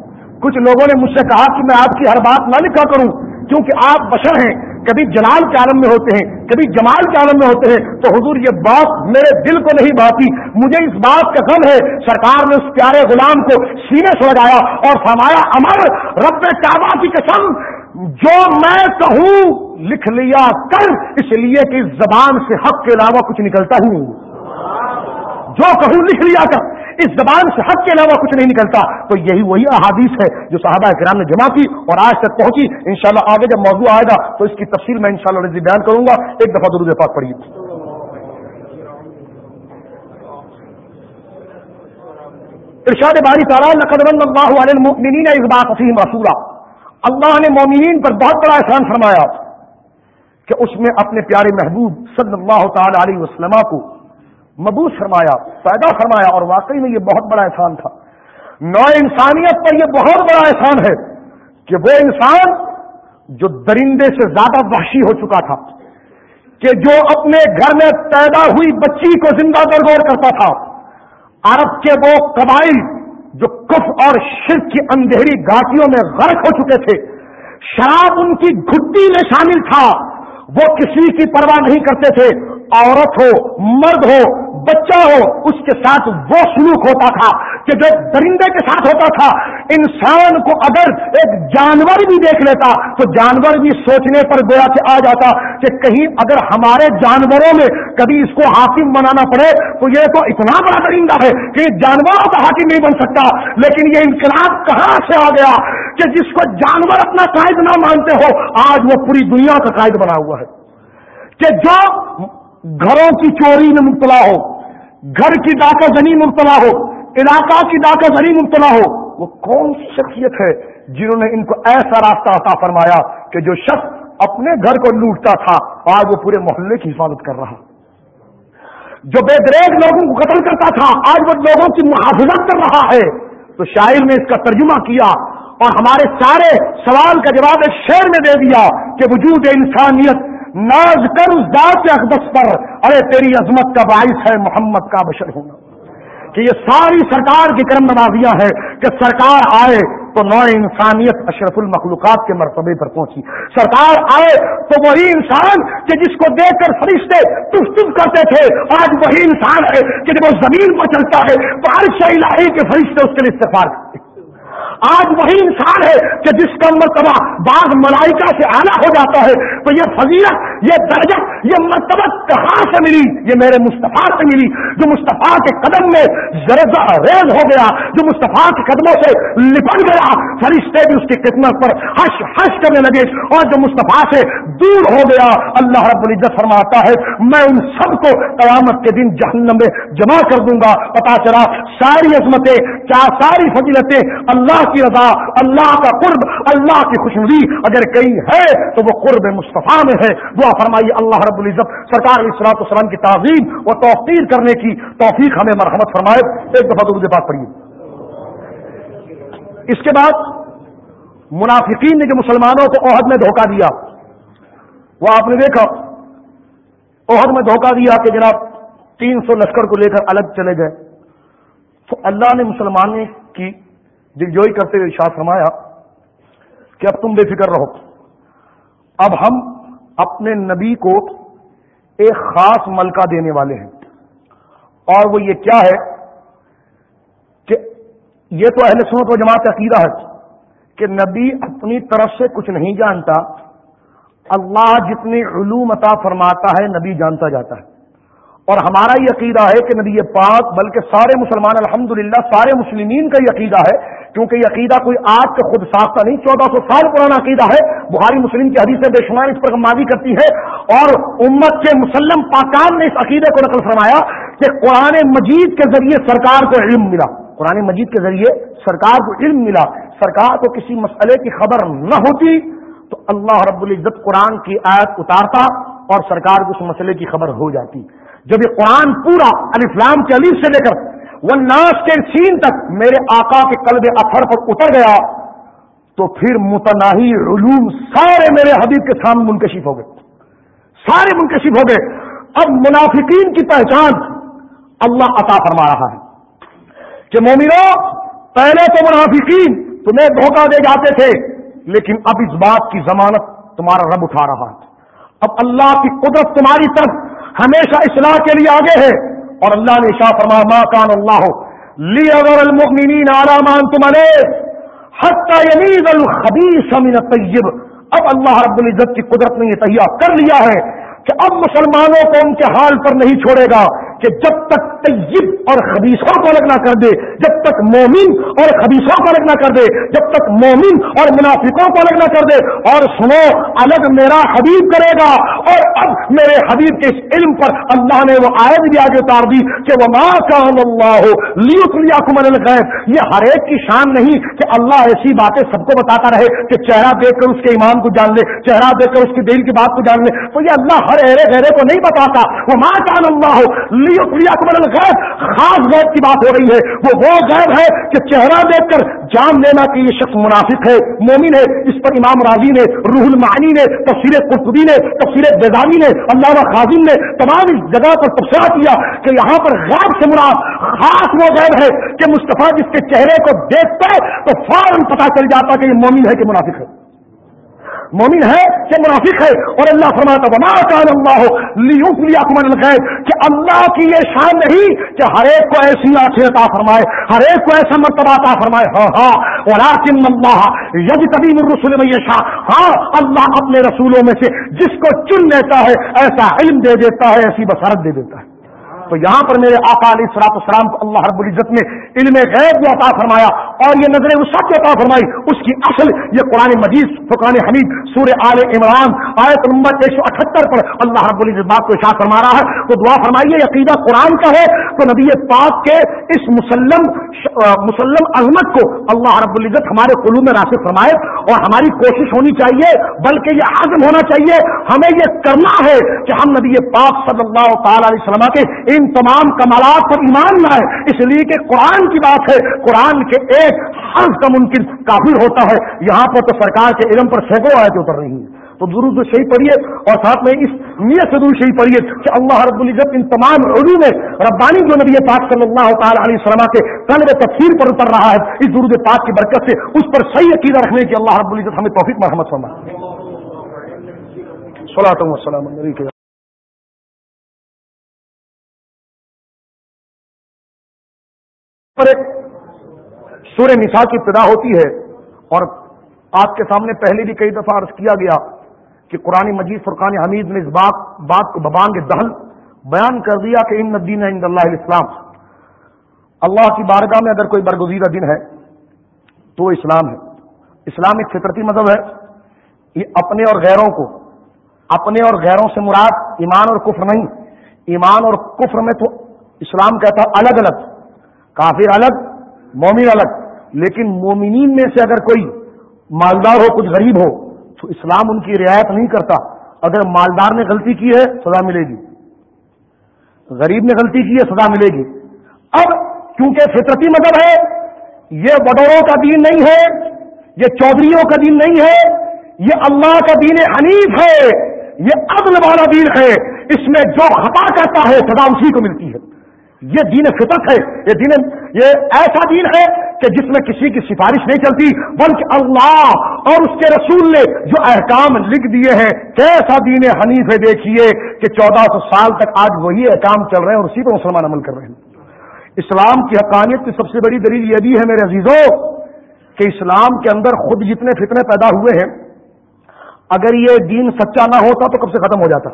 کچھ لوگوں نے مجھ سے کہا کہ میں آپ کی ہر بات نہ لکھا کروں، کیونکہ آپ بشر ہیں۔ کبھی جلال کے عالم میں ہوتے ہیں، کبھی جمال کے عالم میں ہوتے ہیں۔ تو حضور، یہ بات میرے دل کو نہیں باتی۔ مجھے اس بات کا غم ہے۔ سرکار نے اس پیارے غلام کو سینے سے لگایا اور فرمایا، امر رب کعبہ کی قسم جو میں کہوں لکھ لیا کر، اس لیے کہ اس زبان سے حق کے علاوہ کچھ نکلتا ہی نہیں جو کہوں لکھ لیا کر، اس زبان سے حق کے علاوہ کچھ نہیں نکلتا۔ تو یہی وہی احادیث ہے جو صحابہ کرام نے جمع کی اور آج تک پہنچی۔ انشاءاللہ آگے جب موضوع آئے گا، تو اس کی تفصیل میں انشاءاللہ شاء بیان کروں گا۔ ایک دفعہ درود پاک پڑھیے۔ ارشاد باری تعالیٰ اللہ علیہ اس بات وسیم رسولہ اللہ نے مومنین پر بہت بڑا احسان فرمایا کہ اس میں اپنے پیارے محبوب صلی اللہ تعالی علیہ وسلم کو مبوس فرمایا، پیدا فرمایا، اور واقعی میں یہ بہت بڑا احسان تھا۔ نو انسانیت پر یہ بہت بڑا احسان ہے کہ وہ انسان جو درندے سے زیادہ وحشی ہو چکا تھا، کہ جو اپنے گھر میں پیدا ہوئی بچی کو زندہ درگور کرتا تھا۔ عرب کے وہ قبائل جو کف اور شرک کی اندھیری گاٹیوں میں غرق ہو چکے تھے، شراب ان کی گھٹی میں شامل تھا۔ وہ کسی کی پرواہ نہیں کرتے تھے، عورت ہو، مرد ہو بچہ ہو، اس کے ساتھ وہ سلوک ہوتا تھا کہ جو درندے کے ساتھ ہوتا تھا۔ انسان کو اگر ایک جانور بھی دیکھ لیتا، تو جانور بھی سوچنے پر گویا سے آ جاتا کہ کہیں اگر ہمارے جانوروں میں کبھی اس کو حاکم بنانا پڑے، تو یہ تو اتنا بڑا درندہ ہے کہ جانوروں کا حاکم نہیں بن سکتا۔ لیکن یہ انقلاب کہاں سے آ گیا کہ جس کو جانور اپنا قائد نہ مانتے ہو، آج وہ پوری دنیا کا قائد بنا ہوا ہے۔ کہ جو گھروں کی چوری میں مبتلا ہو گھر کی ڈاکہ زنی مبتلا ہو، علاقہ کی ڈاکہ زنی مبتلا ہو، وہ کون سی شخصیت ہے جنہوں نے ان کو ایسا راستہ عطا فرمایا کہ جو شخص اپنے گھر کو لوٹتا تھا، آج وہ پورے محلے کی حفاظت کر رہا۔ جو بے دریک لوگوں کو قتل کرتا تھا، آج وہ لوگوں کی محافظت کر رہا ہے۔ تو شاعر نے اس کا ترجمہ کیا اور ہمارے سارے سوال کا جواب اس شعر میں دے دیا کہ وجود انسانیت ناز کر اس ذات اقدس پر، ارے تیری عظمت کا باعث ہے محمد کا بشر ہونا۔ کہ یہ ساری سرکار کی کرم نوازیاں ہیں، کہ سرکار آئے تو نو انسانیت اشرف المخلوقات کے مرتبے پر پہنچی۔ سرکار آئے تو وہی انسان کہ جس کو دیکھ کر فرشتے تف تف کرتے تھے، آج وہی انسان ہے کہ جب وہ زمین پر چلتا ہے تو ہر الہی کے فرشتے اس کے لیے استفار کرتے آج وہی انسان ہے کہ جس کا مرتبہ بعض ملائکہ سے آنا ہو جاتا ہے، تو یہ فضیلت، یہ درجہ، یہ مرتبہ کہاں سے ملی؟ یہ میرے مصطفیٰ سے ملی۔ جو مصطفیٰ کے قدم میں زرزہ ریز ہو گیا، جو مصطفیٰ کے قدموں سے لپٹ گیا، فرشتے بھی اس کی خدمت پر ہش ہش کرنے لگے اور جو مصطفیٰ سے دور ہو گیا، اللہ رب العزت فرماتا ہے، میں ان سب کو قیامت کے دن جہنم میں جمع کر دوں گا۔ پتا چلا، ساری عظمتیں کیا ساری فضیلتیں اللہ کی رضا، اللہ کا قرب، اللہ کی خوشنودی۔ اگر کہیں ہے تو وہ قرب مصطفیٰ میں ہے۔ دعا فرمائی اللہ رب العزت، سرکار اسرات السلام کی تعظیم و توفیر کرنے کی توفیق ہمیں مرحمت فرمائے۔ ایک دفعہ درود بات پڑھیے۔ اس کے بعد منافقین نے جو مسلمانوں کو عہد میں دھوکہ دیا، وہ آپ نے دیکھا، عہد میں دھوکہ دیا کہ جناب تین سو لشکر کو لے کر الگ چلے گئے۔ تو اللہ نے مسلمان کی جی، دلجوئی کرتے ہوئے ارشاد فرمایا کہ اب تم بے فکر رہو۔ اب ہم اپنے نبی کو ایک خاص ملکہ دینے والے ہیں۔ اور وہ یہ کیا ہے کہ یہ تو اہل سنت و جماعت عقیدہ ہے کہ نبی اپنی طرف سے کچھ نہیں جانتا، اللہ جتنی علوم عطا فرماتا ہے، نبی جانتا جاتا ہے۔ اور ہمارا یہ عقیدہ ہے کہ نبی پاک، بلکہ سارے مسلمان، الحمدللہ، سارے مسلمین کا یہ عقیدہ ہے، کیونکہ یہ عقیدہ کوئی آج کا خود ساختہ نہیں، چودہ سو سال پرانا عقیدہ ہے۔ بہاری مسلم کی حدیث بے شمار اس پر ماضی کرتی ہے اور امت کے مسلم پاکان نے اس عقیدے کو نقل فرمایا کہ قرآن مجید کے ذریعے سرکار کو علم ملا۔ قرآن مجید کے ذریعے سرکار کو علم ملا۔ سرکار کو کسی مسئلے کی خبر نہ ہوتی تو اللہ رب العزت قرآن کی آیت اتارتا اور سرکار کو اس مسئلے کی خبر ہو جاتی۔ جب یہ قرآن پورا الفلام کے علیف سے لے کر وہ ناس کے سین تک میرے آقا کے قلب اثر پر اتر گیا، تو پھر متناہی علوم سارے میرے حبیب کے سامنے منکشف ہو گئے۔ سارے منکشف ہو گئے۔ اب منافقین کی پہچان اللہ عطا فرما رہا ہے۔ کہ مومنو، پہلے تو منافقین تمہیں دھوکہ دے جاتے تھے، لیکن اب اس بات کی ضمانت تمہارا رب اٹھا رہا ہے۔ اب اللہ کی قدرت تمہاری طرف ہمیشہ اصلاح کے لیے آگے ہے اور اللہ نے شاہ فرما ما کان اللہ لی اگر المؤمنین علامان تم حتی الخبیث من الطیب. اب اللہ رب العزت کی قدرت نے یہ تیار کر لیا ہے کہ اب مسلمانوں کو ان کے حال پر نہیں چھوڑے گا۔ کہ جب تک طیب اور خبیصوں کو الگ نہ کر دے، جب تک مومن اور خبیصوں کو الگ نہ کر دے، جب تک مومن اور منافقوں کو الگ نہ کر دے، اور سنو، الگ میرا حبیب کرے گا۔ اور اب میرے حبیب کے اس علم پر اللہ نے وہ آیت بھی آگے اتار دی کہ وہ ماں کا اللہ ہو لیا یہ ہر ایک کی شان نہیں کہ اللہ ایسی باتیں سب کو بتاتا رہے کہ چہرہ دیکھ کر اس کے ایمان کو جان لے، چہرہ دیکھ کر اس کی دل کی بات کو جان لے۔ تو یہ اللہ ہر ایرے گہرے کو نہیں بتاتا۔ وہ ماں کا اللہ ہو غیب خاص غیب کی بات ہو رہی ہے۔ وہ وہ غیب ہے کہ چہرہ دیکھ کر جان لینا کہ یہ شخص منافق ہے، مومن ہے۔ اس پر امام راضی نے، روح المعانی نے، تفسیر قرطبی نے، تفسیر بیدانی نے اللہ خاظم نے تمام اس جگہ پر تبصرہ کیا کہ یہاں پر غیب سے مراد خاص وہ غیب ہے کہ مصطفیٰ جس کے چہرے کو دیکھتا ہے تو فوراً پتا چل جاتا کہ یہ مومن ہے کہ منافق ہے۔ مومن ہے کہ منافق ہے اور اللہ فرماتا بنا کان اللہ ہو لیا کمن الغیب کہ اللہ کی یہ شان نہیں کہ ہر ایک کو ایسی آنکھیں عطا فرمائے، ہر ایک کو ایسا مرتبہ عطا فرمائے۔ ہاں ہاں اور اللہ یج تبھی رسول میں یہ شاہ ہاں اللہ اپنے رسولوں میں سے جس کو چن لیتا ہے، ایسا علم دے دیتا ہے، ایسی بسارت دے دیتا ہے۔ تو یہاں پر میرے آقا علیہ سلاط السلام کو اللہ رب العزت نے علم غیب بھی عطا فرمایا اور یہ نظر وسعت کی عطا فرمائی، اس کی اصل یہ قرآن مجید فقان حمید سور آل عمران، آیت نمبر ایک سو اٹھہتر پر اللہ رب العزت بات کو اشاع فرما رہا ہے تو دعا فرمائیے عقیدہ قرآن کا ہے تو نبی پاک کے اس مسلم مسلم عظمت کو اللہ رب العزت ہمارے قلوب میں راسد فرمائے اور ہماری کوشش ہونی چاہیے، بلکہ یہ عزم ہونا چاہیے، ہمیں یہ کرنا ہے کہ ہم نبی پاک صلی اللہ تعالی علیہ وسلم کے ان تمام کمالات پر ایمان لائے اس لیے کہ قرآن کی بات ہے، قرآن کے ایک حرف کا ممکن کافی ہوتا ہے۔ یہاں پر تو سرکار کے علم پر سینکڑوں آئے اتر رہی ہیں۔ تو درود صحیح پڑھیے اور ساتھ میں اس نیت سے دور صحیح پڑھیے کہ اللہ رب العزت ان تمام اردو میں ربانی جو نبی پاک صلی اللہ تعالی علیہ وسلم کے طلب تفسیر پر اتر رہا ہے، اس درود پاک کی برکت سے اس پر صحیح عقیدہ رکھنے کی اللہ رب العزت ہمیں توفیق محمد فرما صلاح وسلم پر ایک سورہ نساء کی ابتدا ہوتی ہے اور آپ کے سامنے پہلے بھی کئی دفعہ عرض کیا گیا کہ قرآن مجید فرقان حمید نے اس بات بات کو ببانگ دہل بیان کر دیا کہ ان دین عند اللہ الاسلام۔ اللہ کی بارگاہ میں اگر کوئی برگزیدہ دن ہے تو اسلام ہے۔ اسلام ایک فطرتی مذہب ہے۔ یہ اپنے اور غیروں کو اپنے اور غیروں سے مراد ایمان اور کفر نہیں۔ ایمان اور کفر میں تو اسلام کہتا الگ الگ کافر الگ، مومن الگ۔ لیکن مومنین میں سے اگر کوئی مالدار ہو، کچھ غریب ہو، تو اسلام ان کی رعایت نہیں کرتا۔ اگر مالدار نے غلطی کی ہے، سزا ملے گی۔ غریب نے غلطی کی ہے، سزا ملے گی۔ اب کیونکہ فطرتی مذہب ہے، یہ وڈوروں کا دین نہیں ہے، یہ چودھریوں کا دین نہیں ہے، یہ اللہ کا دین حنیف ہے، یہ عدل والا دین ہے۔ اس میں جو خطا کرتا ہے، سزا اسی کو ملتی ہے۔ یہ دین فطرت ہے، یہ دین، یہ ایسا دین ہے کہ جس میں کسی کی سفارش نہیں چلتی، بلکہ اللہ اور اس کے رسول نے جو احکام لکھ دیے ہیں، کیسا دین حنیف ہے دیکھیے کہ چودہ سو سال تک آج وہی احکام چل رہے ہیں اور اسی پر مسلمان عمل کر رہے ہیں۔ اسلام کی حقانیت کی سب سے بڑی دلیل یہ بھی ہے میرے عزیزوں کہ اسلام کے اندر خود جتنے فتنے پیدا ہوئے ہیں، اگر یہ دین سچا نہ ہوتا تو کب سے ختم ہو جاتا؟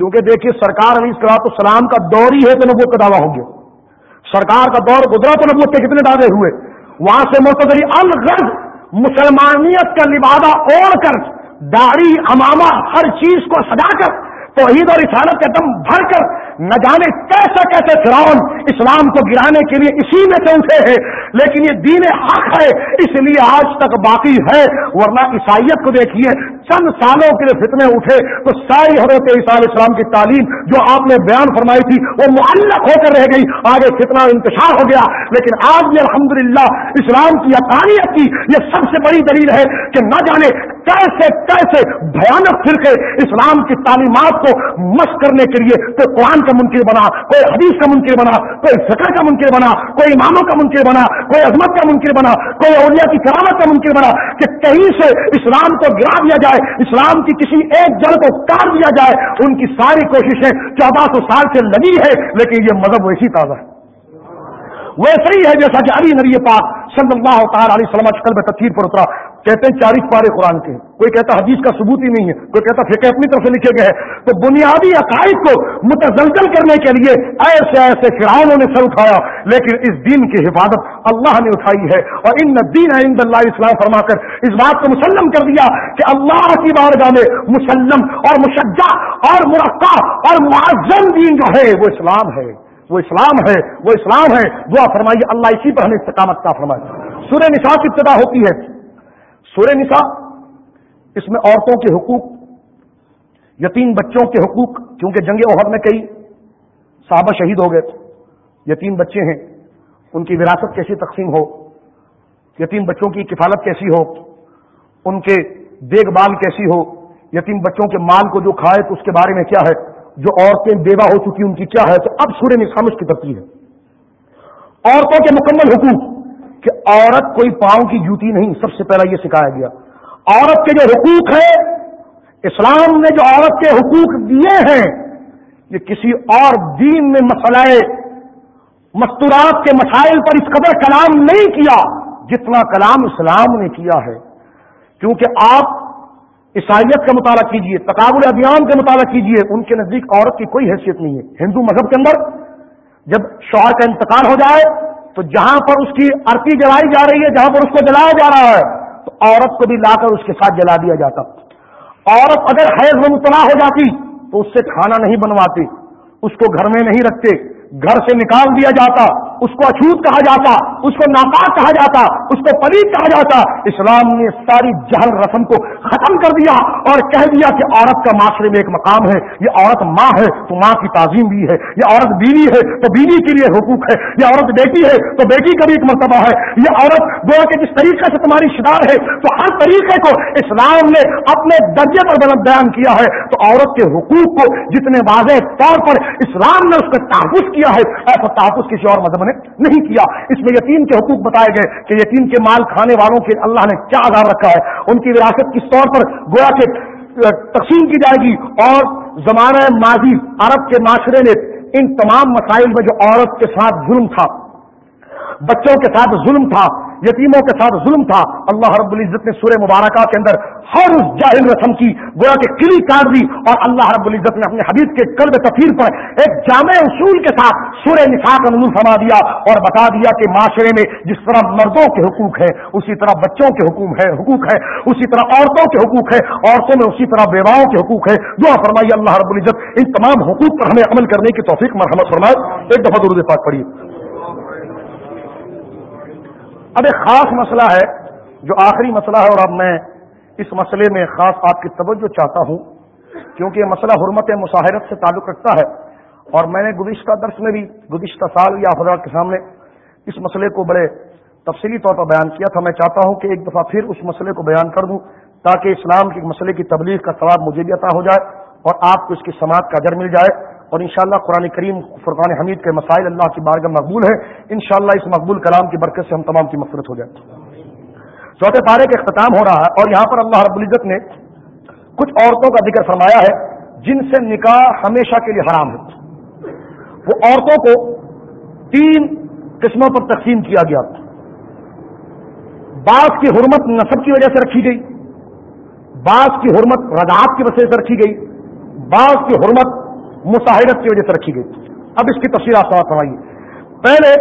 کیونکہ دیکھیے سرکار علی سلاط السلام کا دور ہی ہے تو نبوت کا دعویٰ ہو گیا۔ سرکار کا دور گزرا تو نبوت کے کتنے دعوے ہوئے۔ وہاں سے مرتدری الغرض مسلمانیت کا لبادہ اوڑھ کر داڑھی، امامہ، ہر چیز کو سجا کر، توحید اور رسالت کے دم بھر کر نہ جانے کیسے کیسے فرعون اسلام کو گرانے کے لیے اسی میں سے اٹھے ہیں۔ لیکن یہ دین حق ہے، اس لیے آج تک باقی ہے، ورنہ عیسائیت کو دیکھیے چند سالوں کے لیے فتنے اٹھے تو ساری حضرت عیسیٰ علیہ السلام کی تعلیم جو آپ نے بیان فرمائی تھی وہ معلق ہو کر رہ گئی۔ آگے فتنا انتشار ہو گیا۔ لیکن آج بھی الحمدللہ اسلام کی اقانیت کی یہ سب سے بڑی دلیل ہے کہ نہ جانے کیسے کیسے بھیانک فرقے اسلام کی تعلیمات کو مشق کرنے کے لیے کوئی قرآن کا منکر بنا، کوئی حدیث کا منکر بنا، کوئی فکر کا منکر بنا، کوئی اماموں کا منکر بنا، کوئی عظمت کا منکر بنا، کوئی اولیاء کی کرامت کا منکر بنا کہ کہیں سے اسلام کو گرا دیا جائے اسلام کی کسی ایک جڑ کو کاٹ دیا جائے، ان کی ساری کوششیں چودہ سو سال سے لگی ہے، لیکن یہ مذہب ویسی تازہ ہے۔ ویسے ہی ہے جیسا کہ علی نبی پاک صلی اللہ تعالی علیہ وسلم کل میں تفصیل پر اترا، کہتے ہیں چالیس پارے قرآن کے۔ کوئی کہتا حدیث کا ثبوت ہی نہیں ہے، کوئی کہتا فکر اپنی طرف سے لکھے گئے ہیں۔ تو بنیادی عقائد کو متزلزل کرنے کے لیے ایسے ایسے فرعونوں نے سر اٹھایا۔ لیکن اس دین کی حفاظت اللہ نے اٹھائی ہے۔ اور ان دین عند اللہ اسلام فرما کر اس بات کو مسلم کر دیا کہ اللہ کی بارگاہ میں مسلم اور مشجع اور مرقع اور معظم دین جو ہے، وہ اسلام ہے۔ وہ اسلام ہے، وہ اسلام ہے۔ دعا فرمائیے، اللہ اسی پر ہمیں استقامت کا فرمائے۔ سورہ نساء کی ابتدا ہوتی ہے۔ سورہ نساء، اس میں عورتوں کے حقوق، یتیم بچوں کے حقوق کیونکہ جنگ عہد میں کئی صحابہ شہید ہو گئے یتیم بچے ہیں، ان کی وراثت کیسی تقسیم ہو، یتیم بچوں کی کفالت کیسی ہو، ان کے دیکھ بھال کیسی ہو، یتیم بچوں کے مال کو جو کھائے تو اس کے بارے میں کیا ہے۔ جو عورتیں بیوہ ہو چکی ان کی کیا ہے؟ تو اب سورہ نسام اس کی ترتیب ہے۔ عورتوں کے مکمل حقوق، کہ عورت کوئی پاؤں کی جوتی نہیں، سب سے پہلا یہ سکھایا گیا۔ عورت کے جو حقوق ہے اسلام نے جو عورت کے حقوق دیے ہیں، یہ کسی اور دین میں مسئلہ مستورات کے مسائل پر اس قدر کلام نہیں کیا جتنا کلام اسلام نے کیا ہے۔ کیونکہ آپ عیسائیت کا مطالعہ کیجیے، تقابل ابھیان کا مطالعہ کیجیے، ان کے نزدیک عورت کی کوئی حیثیت نہیں ہے۔ ہندو مذہب کے اندر جب شوہر کا انتقال ہو جائے، تو جہاں پر اس کی ارتی جلائی جا رہی ہے، جہاں پر اس کو جلایا جا رہا ہے، تو عورت کو بھی لا کر اس کے ساتھ جلا دیا جاتا۔ عورت اگر حیض مبتلا ہو جاتی، تو اس سے کھانا نہیں بنواتی اس کو گھر میں نہیں رکھتے۔ گھر سے نکال دیا جاتا، اس کو اچھوت کہا جاتا، اس کو ناپاک کہا جاتا، اس کو پلیت کہا جاتا، اسلام نے ساری جہل رسم کو ختم کر دیا اور کہہ دیا کہ عورت کا معاشرے میں ایک مقام ہے، یہ عورت ماں ہے تو ماں کی تعظیم بھی ہے، یہ عورت بیوی ہے تو بیوی کے لیے حقوق ہے، یہ عورت بیٹی ہے تو بیٹی کا بھی ایک مرتبہ ہے، یہ عورت گویا کہ جس طریقے سے تمہاری شدار ہے تو ہر طریقے کو اسلام نے اپنے درجے پر بلند بیان کیا ہے، تو عورت کے حقوق کو جتنے واضح طور پر اسلام نے اس کا تحفظ کیا ہے؟ ایسا تحفظ کسی اور مذہب نے نہیں کیا۔ اس میں یتیم کے حقوق بتائے گئے کہ یتیم کے مال کھانے والوں کے اللہ نے کیا آزار رکھا ہے۔ ان کی وراثت کس طور پر گویا کے تقسیم کی جائے گی۔ اور زمانہ ماضی عرب کے معاشرے نے ان تمام مسائل میں جو عورت کے ساتھ ظلم تھا بچوں کے ساتھ ظلم تھا، یتیموں کے ساتھ ظلم تھا۔ اللہ رب العزت نے سورہ مبارکہ کے اندر ہر اس جاہل رسم کی، گویا کے کلی کاٹ دی۔ اور اللہ رب العزت نے اپنے حدیث کے قلب تفیر پر ایک جامع اصول کے ساتھ سورہ نساء کا نظر فرما دیا اور بتا دیا کہ معاشرے میں جس طرح مردوں کے حقوق ہے اسی طرح بچوں کے حقوق ہے حقوق ہے اسی طرح عورتوں کے حقوق ہے عورتوں میں اسی طرح بیواؤں کے حقوق ہے دعا فرمائی اللہ رب العزت ان تمام حقوق پر ہمیں عمل کرنے کی توفیق، مرحمت فرمائے۔ ایک دفعہ درود پاک پڑھیے۔ اب ایک خاص مسئلہ ہے جو آخری مسئلہ ہے اور اب میں اس مسئلے میں خاص آپ کی توجہ چاہتا ہوں، کیونکہ یہ مسئلہ حرمت مشاہرت سے تعلق رکھتا ہے اور میں نے گزشتہ درس میں بھی، گزشتہ سال یا حضرات کے سامنے اس مسئلے کو بڑے تفصیلی طور پر بیان کیا تھا۔ میں چاہتا ہوں کہ ایک دفعہ پھر اس مسئلے کو بیان کر دوں تاکہ اسلام کے مسئلے کی تبلیغ کا ثواب مجھے بھی عطا ہو جائے اور آپ کو اس کی سماعت کا اجر مل جائے۔ اور انشاءاللہ قرآن کریم، فرقان حمید کے مسائل اللہ کی بارگاہ مقبول ہے انشاءاللہ اس مقبول کلام کی برکت سے ہم تمام کی مفرت ہو جائے۔ چوتھے پارے کا اختتام ہو رہا ہے اور یہاں پر اللہ رب العزت نے کچھ عورتوں کا ذکر فرمایا ہے، جن سے نکاح ہمیشہ کے لیے حرام ہے۔ وہ عورتوں کو تین قسموں پر تقسیم کیا گیا۔ بعض کی حرمت نصب کی وجہ سے رکھی گئی، بعض کی حرمت رضاعت کی وجہ سے رکھی گئی، بعض کی حرمت مشاہدت کی وجہ سے رکھی گئی۔ اب اس کی تفصیل آپ فرمائیے پہلے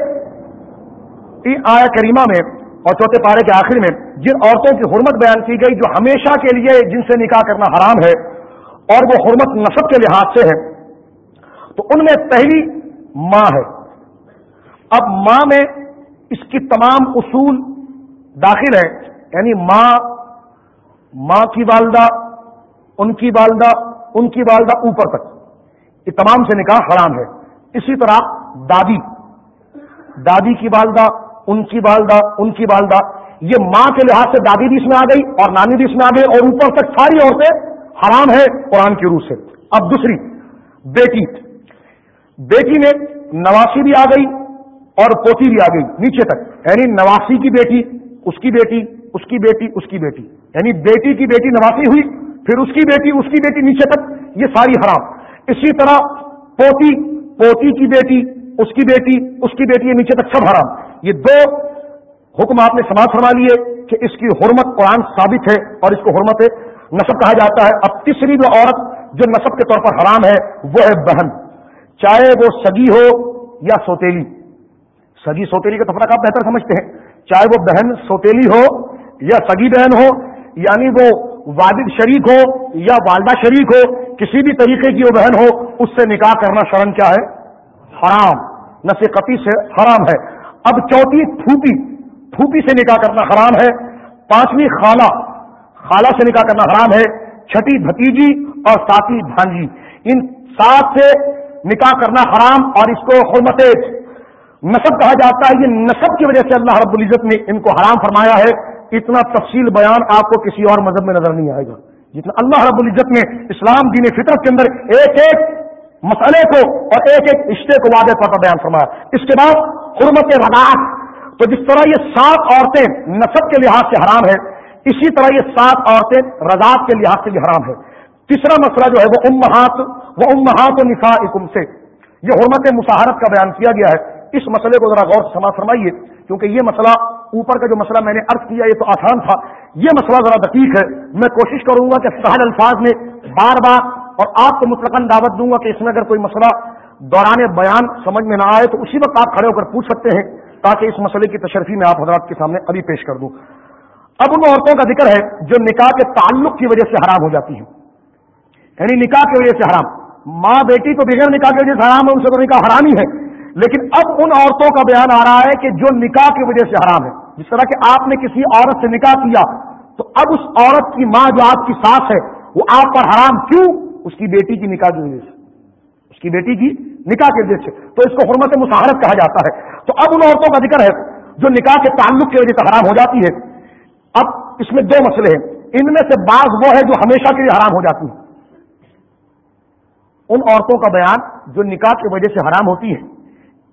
آیا کریمہ میں اور چوتھے پارے کے آخر میں جن عورتوں کی حرمت بیان کی گئی جو ہمیشہ کے لیے جن سے نکاح کرنا حرام ہے اور وہ حرمت نصب کے لحاظ سے ہے، تو ان میں پہلی ماں ہے۔ اب ماں میں اس کی تمام اصول داخل ہے یعنی ماں ماں کی والدہ، ان کی والدہ، ان کی والدہ اوپر تک۔ یہ تمام سے نکاح حرام ہے۔ اسی طرح دادی دادی کی والدہ، ان کی والدہ، ان کی والدہ، یہ ماں کے لحاظ سے دادی بھی اس میں آ گئی اور نانی بھی اس میں آ گئی اور اوپر تک ساری عورتیں حرام ہے قرآن کی روح سے۔ اب دوسری، بیٹی۔ بیٹی میں نواسی بھی آ گئی اور پوتی بھی آ گئی۔ نیچے تک یعنی نواسی کی بیٹی، اس کی بیٹی، اس کی بیٹی، اس کی بیٹی۔ یعنی بیٹی کی بیٹی نواسی ہوئی، پھر اس کی بیٹی، اس کی بیٹی نیچے تک، یہ ساری حرام۔ اسی طرح پوتی پوتی کی بیٹی، اس کی بیٹی، اس کی بیٹی نیچے تک سب حرام۔ یہ دو حکم آپ نے سماج فرما لیے کہ اس کی حرمت قرآن ثابت ہے اور اس کو حرمت نصب کہا جاتا ہے۔ اب تیسری جو عورت جو نصب کے طور پر حرام ہے، وہ ہے بہن۔ چاہے وہ سگی ہو یا سوتیلی۔ سگی سوتیلی کا تفرق آپ بہتر سمجھتے ہیں۔ چاہے وہ بہن سوتیلی ہو یا سگی بہن ہو یعنی وہ والد شریک ہو یا والدہ شریک ہو، کسی بھی طریقے کی وہ بہن ہو، اس سے نکاح کرنا شرم کیا ہے؟ حرام۔ نس قطی سے حرام ہے۔ اب چوتھی پھوپی پھوپی سے نکاح کرنا حرام ہے۔ پانچویں خالہ خالہ سے نکاح کرنا حرام ہے۔ چھٹی بھتیجی اور ساتھی بھانجی۔ ان سات سے نکاح کرنا حرام اور اس کو حرمت نصب کہا جاتا ہے۔ یہ نصب کی وجہ سے اللہ رب العزت نے ان کو حرام فرمایا ہے۔ اتنا تفصیل بیان آپ کو کسی اور مذہب میں نظر نہیں آئے گا۔ جتنا اللہ رب العزت نے اسلام دین فطرت کے اندر ایک ایک مسئلے کو اور ایک ایک رشتے کو واضح طور پر بیان فرمایا۔ اس کے بعد حرمت رضاعت تو جس طرح یہ سات عورتیں نصب کے لحاظ سے حرام ہے اسی طرح یہ سات عورتیں رضاعت کے لحاظ سے بھی حرام ہے تیسرا مسئلہ جو ہے وہ امہات وہ امہات و نفا سے۔ یہ حرمت مساحرت کا بیان کیا گیا ہے۔ اس مسئلے کو ذرا غور سے سما فرمائیے، کیونکہ یہ مسئلہ اوپر کا جو مسئلہ میں نے ارد کیا، یہ تو آسان تھا۔ یہ مسئلہ ذرا دقیق ہے۔ میں کوشش کروں گا کہ سہل الفاظ میں بار بار اور آپ کو مطلق دعوت دوں گا کہ اس میں اگر کوئی مسئلہ دوران بیان سمجھ میں نہ آئے تو اسی وقت آپ کھڑے ہو کر پوچھ سکتے ہیں تاکہ اس مسئلے کی تشرفی میں آپ حضرات کے سامنے ابھی پیش کر دوں۔ اب ان عورتوں کا ذکر ہے جو نکاح کے تعلق کی وجہ سے حرام ہو جاتی ہیں۔ یعنی نکاح کی وجہ سے حرام۔ ماں بیٹی تو بغیر نکاح کی وجہ سے حرام ہے، ان سے تو نکاح حرام ہی ہے۔ لیکن اب ان عورتوں کا بیان آ رہا ہے کہ جو نکاح کی وجہ سے حرام ہے۔ جس طرح کہ آپ نے کسی عورت سے نکاح کیا، تو اب اس عورت کی ماں جو آپ کی ساس ہے، وہ آپ پر حرام کیوں؟ اس کی بیٹی کی نکاح کی وجہ سے۔ اس کی بیٹی کی نکاح کے وجہ سے۔ تو اس کو حرمت مساحرت کہا جاتا ہے۔ تو اب ان عورتوں کا ذکر ہے، جو نکاح کے تعلق کی وجہ سے حرام ہو جاتی ہے۔ اب اس میں دو مسئلے ہیں۔ ان میں سے بعض وہ ہے جو ہمیشہ کے لیے حرام ہو جاتی ہیں۔ ان عورتوں کا بیان جو نکاح کی وجہ سے حرام ہوتی ہے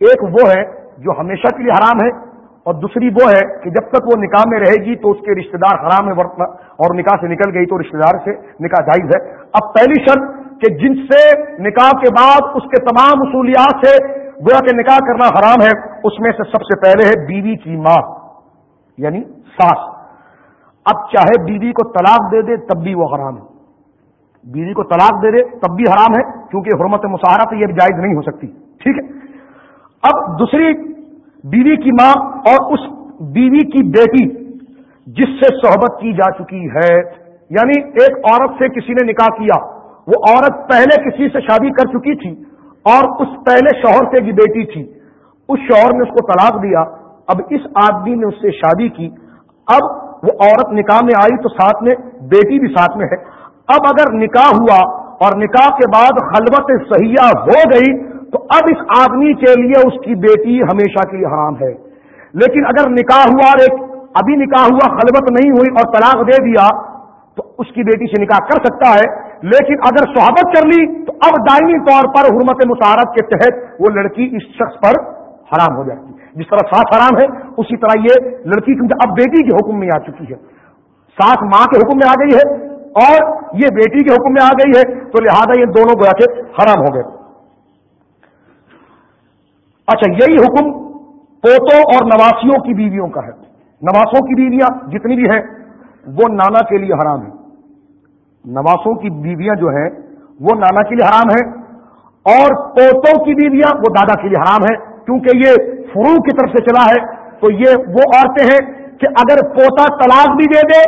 ایک وہ ہے جو ہمیشہ کے لیے حرام ہے اور دوسری وہ ہے کہ جب تک وہ نکاح میں رہے گی تو اس کے رشتہ دار حرام میں اور نکاح سے نکل گئی تو رشتہ دار سے نکاح جائز ہے۔ اب پہلی شرط کہ جن سے نکاح کے بعد اس کے تمام اصولیات سے گویا کہ نکاح کرنا حرام ہے، اس میں سے سب سے پہلے ہے بیوی کی ماں یعنی ساس۔ اب چاہے بیوی کو طلاق دے دے تب بھی وہ حرام ہے۔ بیوی کو طلاق دے دے تب بھی حرام ہے، کیونکہ حرمت مشاہرہ تو یہ جائز نہیں ہو سکتی۔ ٹھیک ہے؟ اب دوسری بیوی کی ماں اور اس بیوی کی بیٹی جس سے صحبت کی جا چکی ہے یعنی ایک عورت سے کسی نے نکاح کیا، وہ عورت پہلے کسی سے شادی کر چکی تھی اور اس پہلے شوہر سے کی بیٹی تھی۔ اس شوہر نے اس کو طلاق دیا، اب اس آدمی نے اس سے شادی کی۔ اب وہ عورت نکاح میں آئی تو ساتھ میں بیٹی بھی ساتھ میں ہے۔ اب اگر نکاح ہوا اور نکاح کے بعد خلوت سیاح ہو گئی تو اب اس آدمی کے لیے اس کی بیٹی ہمیشہ کے لیے حرام ہے۔ لیکن اگر نکاح ہوا اور ایک ابھی نکاح ہوا، خلوت نہیں ہوئی اور طلاق دے دیا، تو اس کی بیٹی سے نکاح کر سکتا ہے۔ لیکن اگر صحابت کر لی، تو اب دائمی طور پر حرمت مسارت کے تحت وہ لڑکی اس شخص پر حرام ہو جاتی ہے۔ جس طرح ساتھ حرام ہے، اسی طرح یہ لڑکی کیونکہ اب بیٹی کے حکم میں آ چکی ہے۔ ساتھ ماں کے حکم میں آ گئی ہے اور یہ بیٹی کے حکم میں آ گئی ہے، تو لہذا یہ دونوں گویا کے حرام ہو گئے۔ اچھا یہی حکم پوتوں اور نواسیوں کی بیویوں کا ہے۔ نواسوں کی بیویاں جتنی بھی ہیں، وہ نانا کے لیے حرام ہے نواسوں کی بیویاں جو ہیں، وہ نانا کے لیے حرام ہے اور پوتوں کی بیویاں وہ دادا کے لیے حرام ہے کیونکہ یہ فرو کی طرف سے چلا ہے، تو یہ وہ عورتیں ہیں کہ اگر پوتا طلاق بھی دے دے،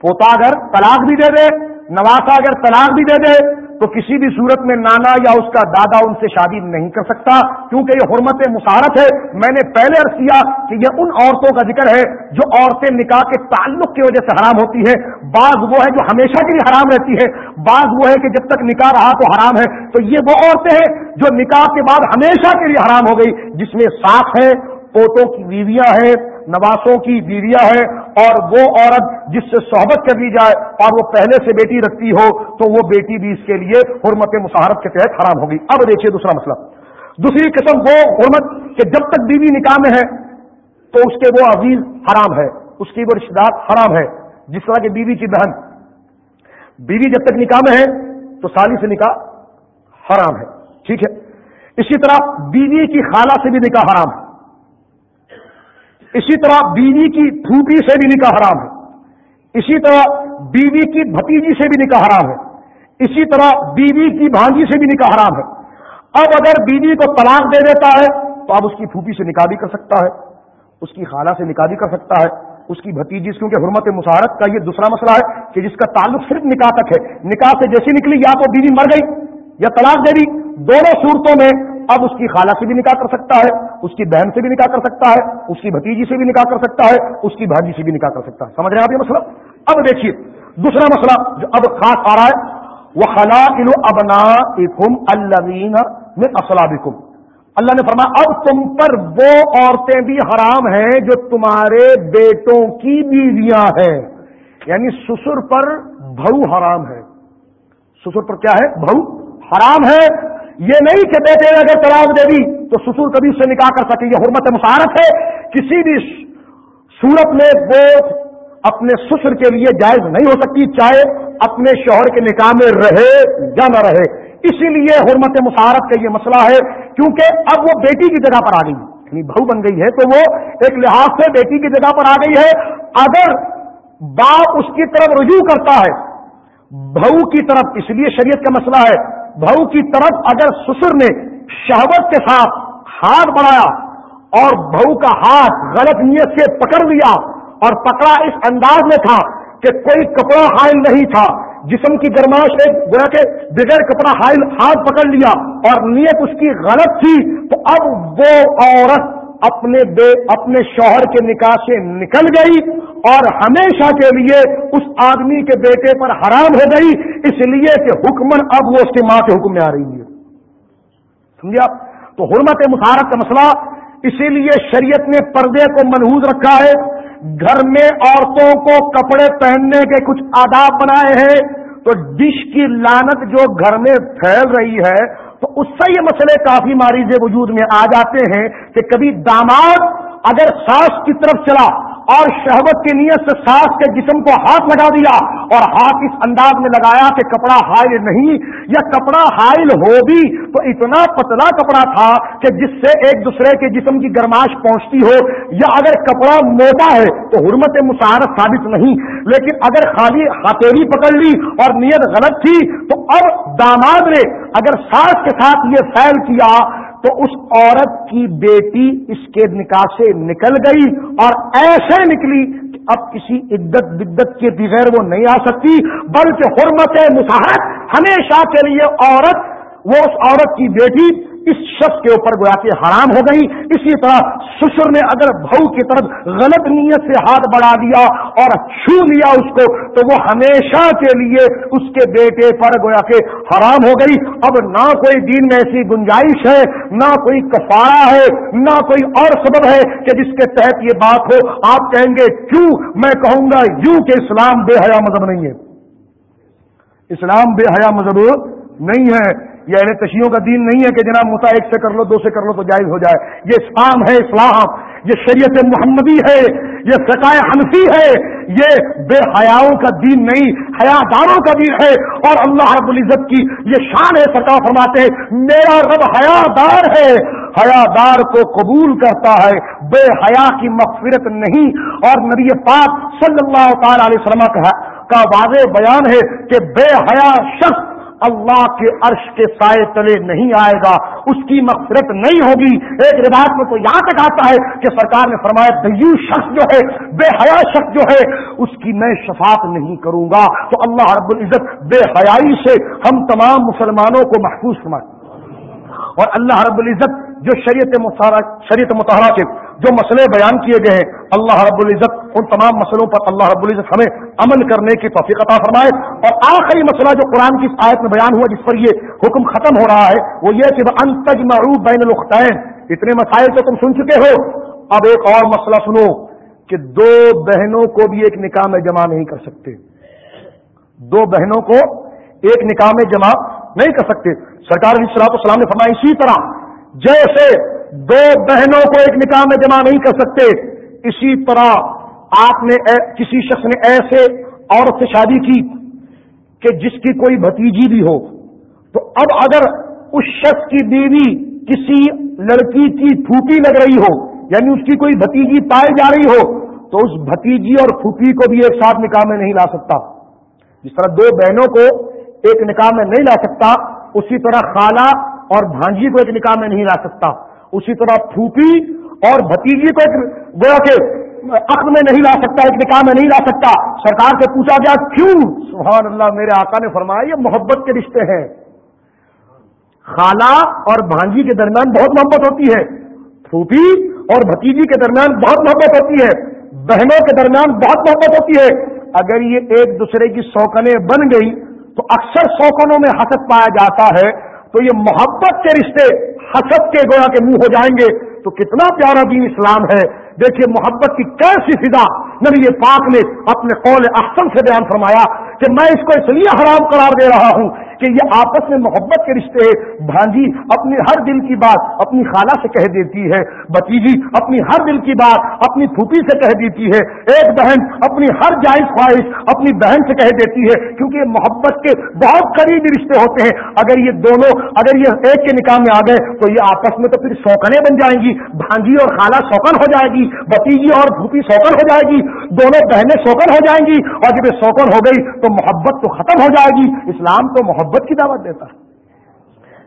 پوتا اگر طلاق بھی دے دے، نواسا اگر طلاق بھی دے دے تو کسی بھی صورت میں نانا یا اس کا دادا ان سے شادی نہیں کر سکتا، کیونکہ یہ حرمت مسارت ہے۔ میں نے پہلے عرض کیا کہ یہ ان عورتوں کا ذکر ہے جو عورتیں نکاح کے تعلق کی وجہ سے حرام ہوتی ہے بعض وہ ہے جو ہمیشہ کے لیے حرام رہتی ہے بعض وہ ہے کہ جب تک نکاح رہا تو حرام ہے۔ تو یہ وہ عورتیں ہیں جو نکاح کے بعد ہمیشہ کے لیے حرام ہو گئی، جس میں ساخ ہے پوتوں کی بیویاں ہیں نواسوں کی بیویاں ہیں اور وہ عورت جس سے صحبت کر لی جائے اور وہ پہلے سے بیٹی رکھتی ہو، تو وہ بیٹی بھی اس کے لیے حرمت مساحرت کے تحت حرام ہوگی۔ اب دیکھیے دوسرا مسئلہ۔ دوسری قسم وہ حرمت کہ جب تک بیوی نکاح میں ہے، تو اس کے وہ عزیز حرام ہے، اس کی وہ رشتے دار حرام ہے۔ جس طرح کی بیوی کی بہن۔ بیوی جب تک نکاح میں ہے، تو سالی سے نکاح حرام ہے۔ ٹھیک ہے۔ اسی طرح بیوی کی خالہ سے بھی نکاح حرام ہے۔ اسی طرح بیوی کی پھوپھی سے بھی نکاح حرام ہے۔ اسی طرح بیوی کی بھتیجی سے بھی نکاح حرام ہے۔ اسی طرح بیوی کی بھانجی سے بھی نکاح حرام ہے۔ اب اگر بیوی کو طلاق دے دیتا ہے، تو اب اس کی پھوپھی سے نکاح بھی کر سکتا ہے۔ اس کی خالہ سے نکاح بھی کر سکتا ہے۔ اس کی بھتیجی کیونکہ حرمت مسارت کا یہ دوسرا مسئلہ ہے کہ جس کا تعلق صرف نکاح تک ہے۔ نکاح سے جیسی نکلی، یا تو بیوی مر گئی یا طلاق دے دی۔ دونوں صورتوں میں اب اس کی خالہ سے بھی نکاح کر سکتا ہے، اس کی بہن سے بھی نکاح کر سکتا ہے، اس کی بھتیجی سے بھی نکاح کر سکتا ہے، اس کی بھاجی سے بھی نکاح کر سکتا ہے۔ سمجھ رہے ہیں آپ یہ مسئلہ؟ اب دیکھیے، دوسرا مسئلہ جو اب خاص آ رہا ہے وہ خلا کلو ابنا الین اللہ نے فرمایا، اب تم پر وہ عورتیں بھی حرام ہیں جو تمہارے بیٹوں کی بیویاں ہیں۔ یعنی سسر پر بھو حرام ہے۔ سسر پر کیا ہے؟ بھو حرام ہے۔ یہ نہیں کہ بیٹے نے اگر طلاق دے دی تو سسر کبھی اس سے نکاح کر سکے، یہ حرمت مسارت ہے۔ کسی بھی صورت میں وہ اپنے سسر کے لیے جائز نہیں ہو سکتی، چاہے اپنے شوہر کے نکاح میں رہے یا نہ رہے۔ اسی لیے حرمت مسارت کا یہ مسئلہ ہے، کیونکہ اب وہ بیٹی کی جگہ پر آ گئی۔ یعنی بہو بن گئی ہے تو وہ ایک لحاظ سے بیٹی کی جگہ پر آ گئی ہے۔ اگر باپ اس کی طرف رجوع کرتا ہے بہو کی طرف، اس لیے شریعت کا مسئلہ ہے، بہو کی طرف اگر سسر نے شہوت کے ساتھ ہاتھ بڑھایا اور بہو کا ہاتھ غلط نیت سے پکڑ لیا اور پکڑا اس انداز میں تھا کہ کوئی کپڑا حائل نہیں تھا، جسم کی گرماش ایک گویا کے بغیر کپڑا حائل ہاتھ پکڑ لیا اور نیت اس کی غلط تھی، تو اب وہ عورت اپنے بے اپنے شوہر کے نکاح سے نکل گئی اور ہمیشہ کے لیے اس آدمی کے بیٹے پر حرام ہو گئی، اس لیے کہ حکمن اب وہ اس کی ماں کے حکم میں آ رہی ہے۔ سمجھے آپ؟ تو حرمت مسارت کا مسئلہ، اسی لیے شریعت نے پردے کو منحوظ رکھا ہے۔ گھر میں عورتوں کو کپڑے پہننے کے کچھ آداب بنائے ہیں۔ تو ڈش کی لانت جو گھر میں پھیل رہی ہے تو اس سے یہ مسئلے کافی ماریز وجود میں آ جاتے ہیں کہ کبھی داماد اگر ساس کی طرف چلا اور شہوت کی نیت سے ساس کے جسم کو ہاتھ لگا دیا اور ہاتھ اس انداز میں لگایا کہ کپڑا حائل نہیں یا کپڑا حائل ہو بھی تو اتنا پتلا کپڑا تھا کہ جس سے ایک دوسرے کے جسم کی گرماش پہنچتی ہو یا اگر کپڑا موٹا ہے تو حرمت مسارت ثابت نہیں۔ لیکن اگر خالی ہتھیلی پکڑ لی اور نیت غلط تھی تو اب داماد نے اگر ساس کے ساتھ یہ فیل کیا تو اس عورت کی بیٹی اس کے نکاح سے نکل گئی اور ایسے نکلی کہ اب کسی عدت بدت کے بغیر وہ نہیں آ سکتی، بلکہ حرمت مساحت ہمیشہ کے لیے عورت، وہ اس عورت کی بیٹی اس شخص کے اوپر گویا کہ حرام ہو گئی۔ اسی طرح سسر نے اگر بہو کی طرف غلط نیت سے ہاتھ بڑھا دیا اور چھو لیا اس کو، تو وہ ہمیشہ کے لیے اس کے بیٹے پر گویا کہ حرام ہو گئی۔ اب نہ کوئی دین میں ایسی گنجائش ہے، نہ کوئی کفارہ ہے، نہ کوئی اور سبب ہے کہ جس کے تحت یہ بات ہو۔ آپ کہیں گے، کیوں؟ میں کہوں گا، یوں کہ اسلام بے حیا مذہب نہیں ہے۔ اسلام بے حیا مذہب نہیں ہے۔ یہ اہل تشیوں کا دین نہیں ہے کہ جناب مسا ایک سے کر لو، دو سے کر لو تو جائز ہو جائے۔ یہ اسلام ہے، اسلام۔ یہ شریعت محمدی ہے، یہ فقائے حنفی ہے۔ یہ بے حیاؤں کا دین نہیں حیا داروں کا دین ہے۔ اور اللہ رب العزت کی یہ شان ہے سرکار فرماتے ہیں، میرا رب حیا دار ہے۔ حیا دار کو قبول کرتا ہے، بے حیا کی مغفرت نہیں۔ اور نبی پاک صلی اللہ تعالی علیہ وسلم کا واضح بیان ہے کہ بے حیا شخص اللہ کے عرش کے سائے تلے نہیں آئے گا، اس کی مغفرت نہیں ہوگی۔ ایک روایت میں تو یہاں تک آتا ہے کہ سرکار نے فرمایا دیو شخص جو ہے، بے حیا شخص جو ہے، اس کی میں شفاعت نہیں کروں گا۔ تو اللہ رب العزت بے حیائی سے ہم تمام مسلمانوں کو محفوظ فرمائے۔ اور اللہ رب العزت جو شریعت شریعت متحرہ کے جو مسئلے بیان کیے گئے ہیں، اللہ رب العزت ان تمام مسئلوں پر اللہ رب العزت ہمیں عمل کرنے کی توفیق عطا فرمائے۔ اور آخری مسئلہ جو قرآن کی آیت میں بیان ہوا، جس پر یہ حکم ختم ہو رہا ہے، وہ یہ کہ انتج معروف بین الختین اتنے مسائل تو تم سن چکے ہو۔ اب ایک اور مسئلہ سنو کہ دو بہنوں کو بھی ایک نکاح میں جمع نہیں کر سکتے۔ دو بہنوں کو ایک نکاح میں جمع نہیں کر سکتے۔ سرکار علیہ السلام السلام نے فرمایا، اسی طرح جیسے دو بہنوں کو ایک نکاح میں جمع نہیں کر سکتے۔ اسی طرح آپ نے کسی شخص نے ایسے عورت سے شادی کی کہ جس کی کوئی بھتیجی بھی ہو۔ تو اب اگر اس شخص کی بیوی کسی لڑکی کی پھوپھی لگ رہی ہو یعنی اس کی کوئی بھتیجی پائی جا رہی ہو، تو اس بھتیجی اور پھوپھی کو بھی ایک ساتھ نکاح میں نہیں لا سکتا۔ جس طرح دو بہنوں کو ایک نکاح میں نہیں لا سکتا، اسی طرح خالہ اور بھانجی کو ایک نکاح میں نہیں لا سکتا۔ اسی طرح پھوپھی اور بھتیجی کو ایک گویا کے عقد میں نہیں لا سکتا، ایک نکاح میں نہیں لا سکتا۔ سرکار سے پوچھا گیا، کیوں؟ سبحان اللہ، میرے آقا نے فرمایا، یہ محبت کے رشتے ہیں۔ خالہ اور بھانجی کے درمیان بہت محبت ہوتی ہے۔ پھوپھی اور بھتیجی کے درمیان بہت محبت ہوتی ہے۔ بہنوں کے درمیان بہت محبت ہوتی ہے۔ اگر یہ ایک دوسرے کی سوکنیں بن گئی، تو اکثر سوکنوں میں حسد پایا جاتا ہے۔ تو یہ محبت کے رشتے حسد کے گویا کے منہ ہو جائیں گے، تو کتنا پیارا دین اسلام ہے۔ دیکھیے، محبت کی کیسی فضا نبی پاک نے اپنے قول احسن سے بیان فرمایا۔ کہ میں اس کو اس لیے حرام قرار دے رہا ہوں کہ یہ آپس میں محبت کے رشتے بھانجی اپنی ہر دل کی بات اپنی خالہ سے کہہ دیتی ہے، بتیجی اپنی ہر دل کی بات اپنی پھوپھی سے کہہ دیتی ہے، ایک بہن اپنی ہر جائز خواہش اپنی بہن سے کہہ دیتی ہے کیونکہ یہ محبت کے بہت قریبی رشتے ہوتے ہیں۔ اگر یہ دونوں، اگر یہ ایک کے نکاح میں آ گئے تو یہ آپس میں تو پھر سوکنے بن جائیں گی۔ بھانجی اور خالہ سوکن ہو جائے گی، بتیجی اور پھوپھی سوکن ہو جائے گی۔ دونوں بہنیں سوکن ہو جائیں گی۔ اور جب یہ سوکن ہو گئی تو محبت تو ختم ہو جائے گی۔ اسلام تو محبت کی دعوت دیتا ہے۔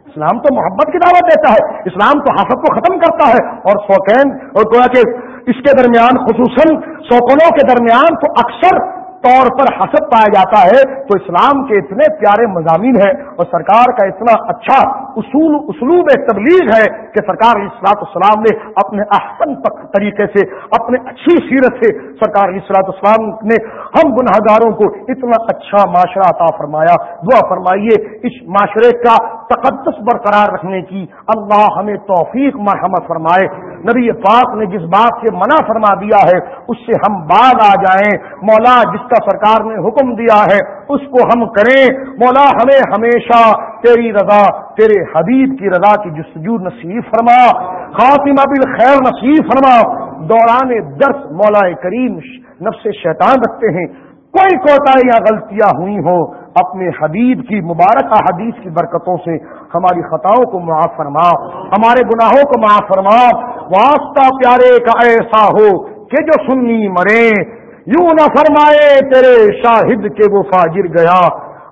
اسلام تو محبت کی دعوت دیتا ہے۔ اسلام تو حسد کو ختم کرتا ہے۔ اور سوکین اور گویا کہ اس کے درمیان، خصوصاً سوکنوں کے درمیان، تو اکثر طور پر حسد پایا جاتا ہے، تو اسلام کے اتنے پیارے مضامین ہیں اور سرکار کا اتنا اچھا اصول، اسلوب تبلیغ ہے کہ سرکار اصلاط اسلام نے اپنے احسن طریقے سے، اپنے اچھی سیرت سے سرکار اصلاط اسلام نے ہم گناہ گاروں کو اتنا اچھا معاشرہ عطا فرمایا۔ دعا فرمائیے، اس معاشرے کا تقدس برقرار رکھنے کی اللہ ہمیں توفیق مرحمت فرمائے۔ نبی پاک نے جس بات سے منع فرما دیا ہے، اس سے ہم بعد آ جائیں۔ مولا جس کا سرکار نے حکم دیا ہے، اس کو ہم کریں۔ مولا ہمیں ہمیشہ تیری رضا، تیرے حبیب کی رضا کی جستجو نصیب فرما۔ خاطمہ بالخیر نصیب فرما۔ دوران درس مولا کریم نفس شیطان رکھتے ہیں۔ کوئی کوتا یا غلطیاں ہوئی ہوں، اپنے حبیب کی مبارک حدیث کی برکتوں سے ہماری خطاؤں کو معاف فرما، ہمارے گناہوں کو معاف فرما۔ واسطہ پیارے کا ایسا ہو کہ جو سننی مرے۔ یوں نہ فرمائے تیرے شاہد کے وہ فاجر گیا۔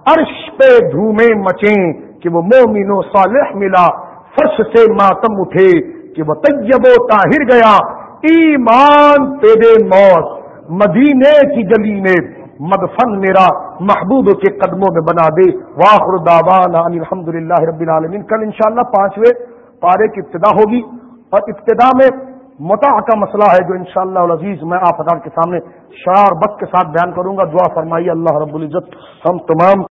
عرش پہ دھومے مچیں کہ وہ مومن و صالح ملا۔ فرش سے ماتم اٹھے کہ وہ طیب و طاہر گیا۔ ایمان تیرے موت، مدینے کی گلی میں مدفن میرا محبوب کے قدموں میں بنا دے۔ واخر داوان الحمد للہ رب العالمین۔ کل انشاءاللہ شاء پانچویں پارے کی ابتدا ہوگی۔ اور ابتدا میں متا کا مسئلہ ہے جو انشاءاللہ شاء عزیز میں آپ حضرات کے سامنے شرار بک کے ساتھ بیان کروں گا۔ دعا فرمائیے اللہ رب العزت۔ ہم تمام